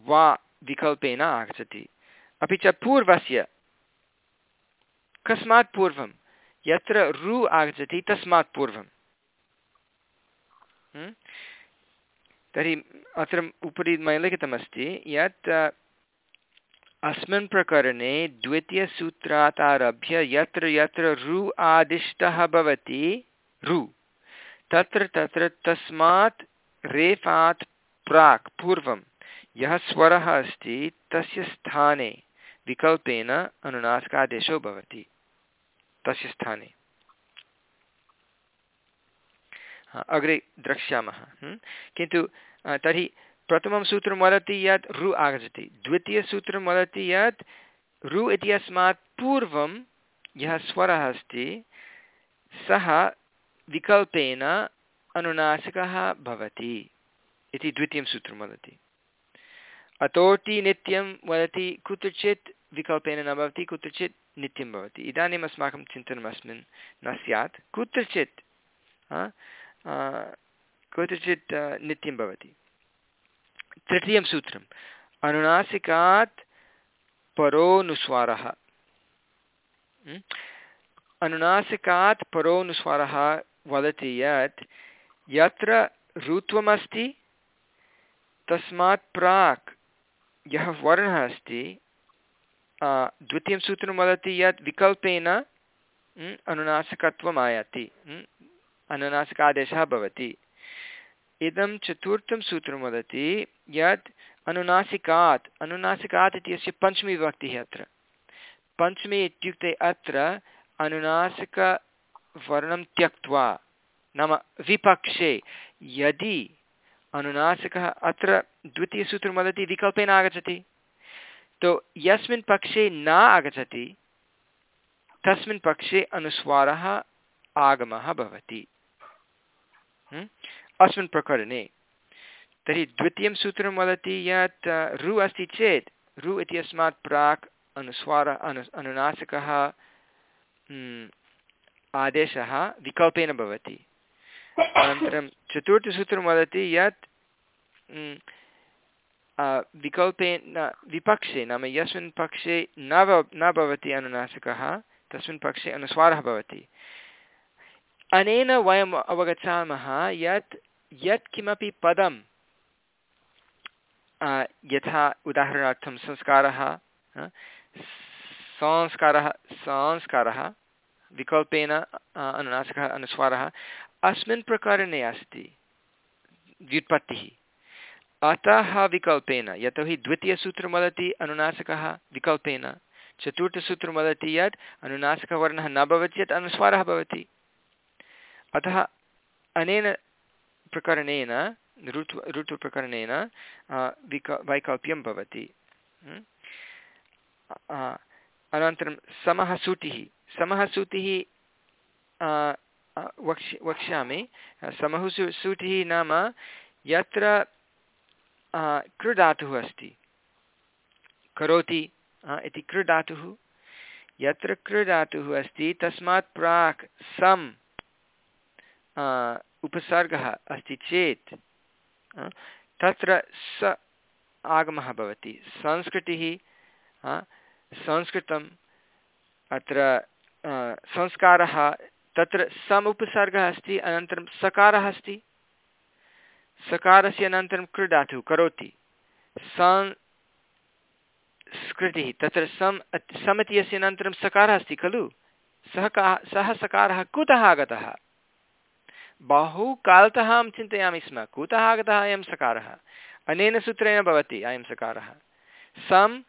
[SPEAKER 1] वा विकल्पेन आगच्छति। अपि च पूर्वस्य, कस्मात् पूर्वं यत्र रु आगच्छति तस्मात् पूर्वं तर्हि अत्र उपरि मया लिखितमस्ति यत् अस्मिन् प्रकरणे द्वितीयसूत्रात् आरभ्य यत्र यत्र रु आदिष्टः भवति, रु, तत्र तत्र तस्मात् रेफात् प्राक्, पूर्वं। यः स्वरः अस्ति, तस्य स्थाने विकल्पेन अनुनासिकादेशो भवति। तस्य स्थाने अग्रे द्रक्ष्यामः किन्तु तर्हि प्रथमं सूत्रं वदति यत् रु आगच्छति। द्वितीयसूत्रं वदति यत् रु इत्यस्मात् पूर्वं यः स्वरः अस्ति, सः विकल्पेन अनुनासिकः भवति इति द्वितीयं सूत्रं वदति। अतोटि नित्यं वदति कुत्रचित् विकल्पेन न भवति, कुत्रचित् नित्यं भवति। इदानीम् अस्माकं चिन्तनम् अस्मिन् न स्यात्। कुत्रचित् कुत्रचित् नित्यं भवति। तृतीयं सूत्रम्। अनुनासिकात् परोनुस्वारः। अनुनासिकात् परोनुस्वारः वदति यत् यत्र ऋत्वमस्ति, तस्मात् प्राक् यः वर्णः अस्ति द्वितीयं सूत्रं वदति यत् विकल्पेन अनुनासिकत्वम् आयाति अनुनासिकादेशः भवति। इदं चतुर्थं सूत्रं वदति यत् अनुनासिकात् अनुनासिकात् इत्यस्य पञ्चमी विभक्तिः अत्र। पञ्चमी इत्युक्ते अत्र अनुनासिकवर्णं त्यक्त्वा, नाम विपक्षे, यदि अनुनासिकः अत्र द्वितीयसूत्रं वदति विकल्पेन आगच्छति। तो यस्मिन् पक्षे न आगच्छति, तस्मिन् पक्षे अनुस्वारः आगमः भवति। अस्मिन् प्रकरणे। तर्हि द्वितीयं सूत्रं वदति यत् रु अस्ति चेत्, रु इत्यस्मात् प्राक् अनुस्वारः, अनु, अनुनासिकः आदेशः विकल्पेन भवति। अनन्तरं चतुर्थसूत्रं वदति यत् विकल्पेन विपक्षे नाम यस्मिन् पक्षे न न भवति अनुनासिकः, तस्मिन् पक्षे अनुस्वारः भवति। अनेन वयम् अवगच्छामः यत् यत्किमपि पदं यथा उदाहरणार्थं संस्कारः संस्कारः संस्कारः, विकल्पेन अनुनासिकः, अनुस्वारः, अस्मिन् प्रकरणे अस्ति व्युत्पत्तिः। अतः विकल्पेन, यतोहि द्वितीयसूत्रं वदति, अनुनासिकः विकल्पेन। चतुर्थसूत्रं वदति यत्, अनुनासिकवर्णः न भवति चेत् अनुस्वारः भवति। अतः अनेन प्रकरणेन ऋतु ऋतुप्रकरणेन विक, वैकल्प्यं भवति। अनन्तरं समः सूटिः समः सूटिः वक्ष् वक्ष्यामि। समः सू सूटिः नाम यत्र कृधातुः अस्ति। करोति इति कृधातुः यत्र कृधातुः अस्ति, तस्मात् प्राक् सम् उपसर्गः अस्ति चेत् तत्र स आगमः भवति। संस्कृतिः संस्कृतम्, अत्र संस्कारः, तत्र सम् उपसर्गः अस्ति, अनन्तरं सकारः अस्ति। सकारस्य अनन्तरं क्रीडातु, करोति। संस्कृतिः तत्र सम् सम् इत्यस्य अनन्तरं सकारः अस्ति खलु? सः का सः सकारः कुतः आगतः? बहुकालतः अहं चिन्तयामि स्म, कुतः आगतः अयं सकारः? अनेन सूत्रेण भवति अयं सकारः। सं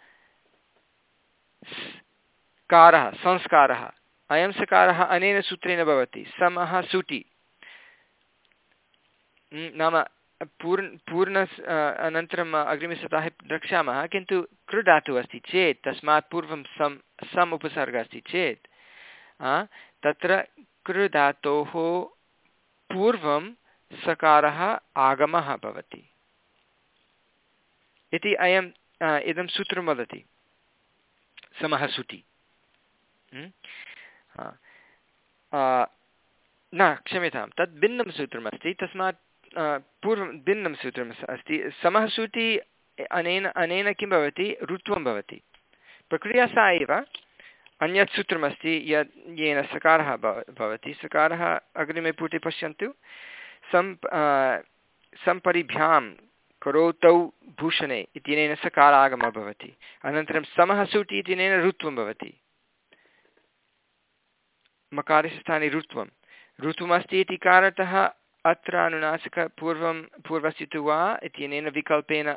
[SPEAKER 1] कारः, संस्कारः, अयं सकारः अनेन सूत्रेण भवति। समः सुटि। नाम पूर् पूर्ण अनन्तरम् अग्रिमसप्ताहे द्रक्ष्यामः किन्तु कृधातुः अस्ति चेत्, तस्मात् पूर्वं सम् सम् उपसर्गः अस्ति चेत् तत्र कृधातोः पूर्वं सकारः आगमः भवति। इति अयम् इदं सूत्रं वदति। समः सुटि न, क्षम्यतां तत् भिन्नं सूत्रमस्ति, तस्मात् पूर्वं भिन्नं सूत्रम् अस्ति। समः सूति अनेन अनेन किं भवति? ऋत्वं भवति। प्रक्रिया सा एव। अन्यत् सूत्रमस्ति यत् येन सकारः भवति। सकारः अग्रिमे पुटे पश्यन्तु। सम् सम्परिभ्यां करोतौ भूषणे इत्यनेन सकारागमः भवति। अनन्तरं समः सूटि इत्यनेन ऋत्वं भवति। मकारस्य स्थाने ऋत्वं। ऋत्वमस्ति इति कारणतः अत्र अनुनासिकपूर्वं पूर्वस्य वा इत्यनेन विकल्पेन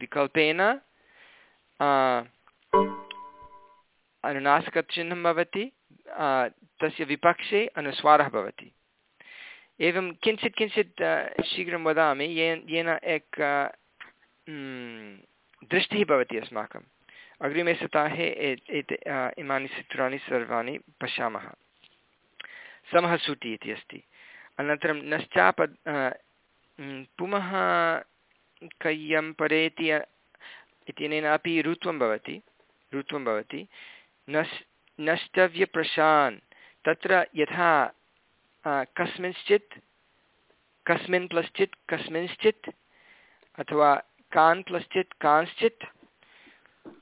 [SPEAKER 1] विकल्पेन अनुनासिकचिह्नं भवति तस्य विपक्षे अनुस्वारः भवति एवं किञ्चित् किञ्चित् शीघ्रं वदामि येन येन एक दृष्टिः भवति अस्माकम् अग्रिमे सप्ताहे एते इमानि सूत्राणि सर्वाणि पश्यामः समः सूटि इति अस्ति अनन्तरं नश्चाप पुमः कय्यं परेति इत्यनेन अपि ऋत्वं भवति ऋत्वं भवति। नश्, नष्टव्यप्रशान्, तत्र यथा कस्मिंश्चित्, कस्मिन् प्लश्चित्, कस्मिंश्चित्, अथवा कान् प्लश्चित्, कांश्चित्,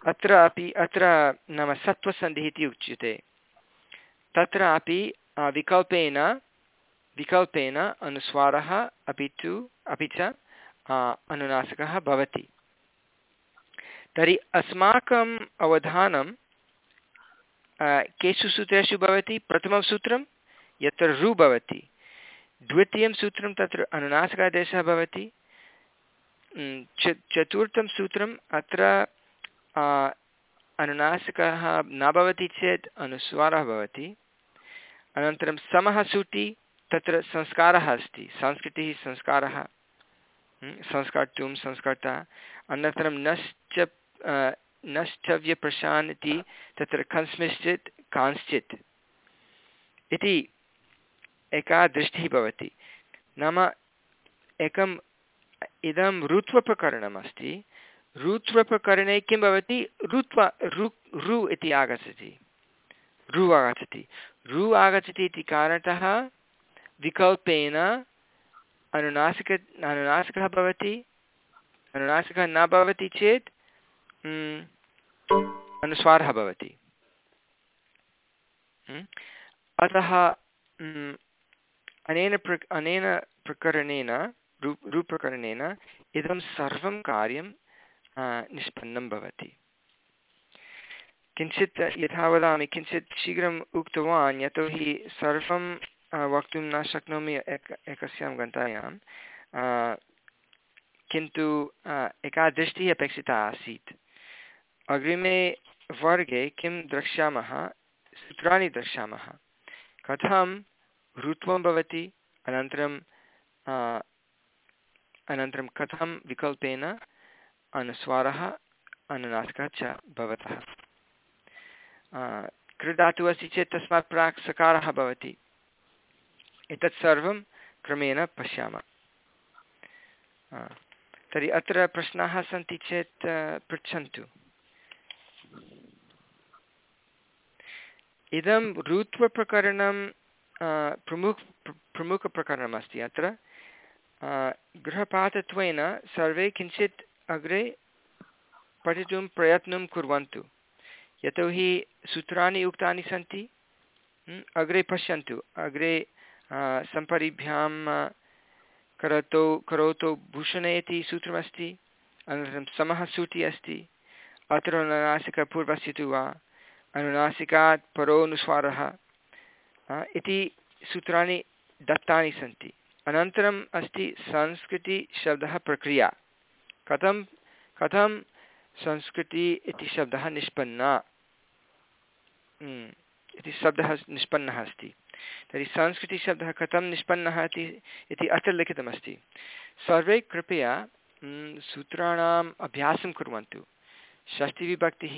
[SPEAKER 1] अत्र अपि, अत्र नाम सत्त्वसन्धिः इति उच्यते। तत्र अपि विकल्पेन विकल्पेन अनुस्वारः अपि तु, अपि च अनुनासिकः भवति। तर्हि अस्माकम् अवधानं केषु सूत्रेषु भवति? प्रथमं सूत्रं, यत्र रु भवति। द्वितीयं सूत्रं, तत्र अनुनासिकादेशः भवति। च, चतुर्थं सूत्रम् अत्र अनुनासिकः न भवति चेत्, अनुस्वारः भवति। अनन्तरं समः सूटि तत्र संस्कारः अस्ति। संस्कृतिः संस्कारः। संस्कर्तुं संस्कर्ता अनन्तरं नश्च नष्टव्यप्रशान् इति तत्र कस्मिंश्चित्, कांश्चित्। इति एका दृष्टिः भवति। नाम एकम् इदं ऋत्वप्रकरणमस्ति ऋत्वप्रकरणे किं भवति? ऋत्व ऋ ऋ इति आगच्छति। ऋ आगच्छति। ऋ आगच्छति इति कारणतः विकल्पेन अनुनासिक, अनुनासिकः भवति, अनुनासिकः न भवति चेत् अनुस्वारः भवति। अतः अनेन प्र, अनेन प्रकरणेन, रू, रूप्रकरणेन इदं सर्वं कार्यं निष्पन्नं भवति। किञ्चित् यथा वदामि किञ्चित् शीघ्रम् उक्तवान्, यतोहि सर्वं वक्तुं न शक्नोमि एक, एकस्यां घण्टायां किन्तु एका दृष्टिः अपेक्षिता आसीत्। अग्रिमे वर्गे किं द्रक्ष्यामः? सूत्राणि द्रक्ष्यामः। कथं ऋत्वं भवति? अनन्तरं अनन्तरं कथं विकल्पेन अनुस्वारः, अनुनासिकः च भवतः। कृधातुः अस्ति चेत् तस्मात् प्राक् सकारः भवति। एतत् सर्वं क्रमेण पश्यामः। तर्हि अत्र प्रश्नाः सन्ति चेत् पृच्छन्तु। इदं ऋत्वप्रकरणं प्रमुख प्रमुखप्रकरणमस्ति अत्र। गृहपाठत्वेन सर्वे किञ्चित् अग्रे पठितुं प्रयत्नं कुर्वन्तु। यतोहि सूत्राणि उक्तानि सन्ति अग्रे पश्यन्तु। अग्रे सम्परिभ्यां करोतु करोतु भूषणे इति सूत्रमस्ति, अनन्तरं समः सूति अस्ति, अत्र अनुनासिकपूर्वस्य तु वा, अनुनासिकात् परोनुस्वारः इति सूत्राणि दत्तानि सन्ति। अनन्तरम् अस्ति संस्कृतिशब्दः प्रक्रिया। कथं कथं संस्कृति इति शब्दः निष्पन्ना? इति शब्दः निष्पन्नः अस्ति। तर्हि संस्कृतिशब्दः कथं निष्पन्नः इति अत्र लिखितमस्ति। सर्वे कृपया सूत्राणाम् अभ्यासं कुर्वन्तु। षष्टिविभक्तिः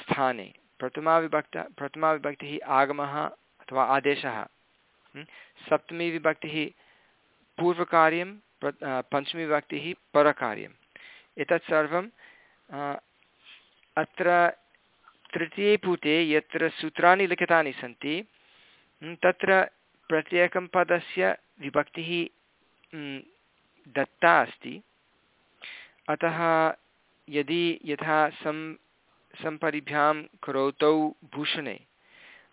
[SPEAKER 1] स्थाने, प्रथमाविभक्त, प्रथमाविभक्तिः आगमः अथवा आदेशः। सप्तमीविभक्तिः पूर्वकार्यं पञ्चमीविभक्तिः परकार्यम्। एतत् सर्वं अत्र तृतीये पुटे यत्र सूत्राणि लिखितानि सन्ति तत्र प्रत्येकं पदस्य विभक्तिः दत्ता अस्ति। अतः यदि यथा सं सम्परिभ्यां करोतौ भूषणे,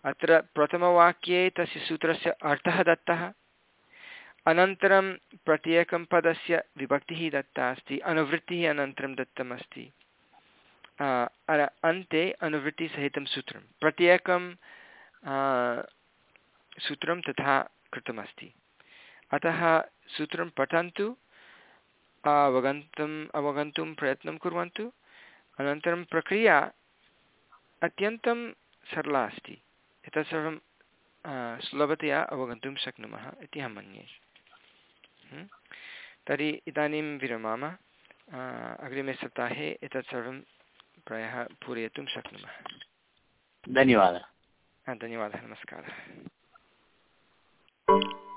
[SPEAKER 1] अत्र प्रथमवाक्ये तस्य सूत्रस्य अर्थः दत्तः। अनन्तरं प्रत्येकं पदस्य विभक्तिः दत्ता अस्ति, अनुवृत्तिः अनन्तरं दत्तमस्ति। अन्ते अनुवृत्तिसहितं सूत्रं। प्रत्येकं सूत्रं तथा कृतमस्ति। अतः सूत्रं पठन्तु अवगन्तुम् अवगन्तुं प्रयत्नं कुर्वन्तु। अनन्तरं प्रक्रिया अत्यन्तं सरला अस्ति। एतत् सर्वं सुलभतया अवगन्तुं शक्नुमः इति अहं मन्ये। तर्हि इदानीं विरमाम। अग्रिमे सप्ताहे एतत् सर्वं प्रायः पूरयितुं शक्नुमः।
[SPEAKER 2] धन्यवादः।
[SPEAKER 1] धन्यवादः नमस्कारः। you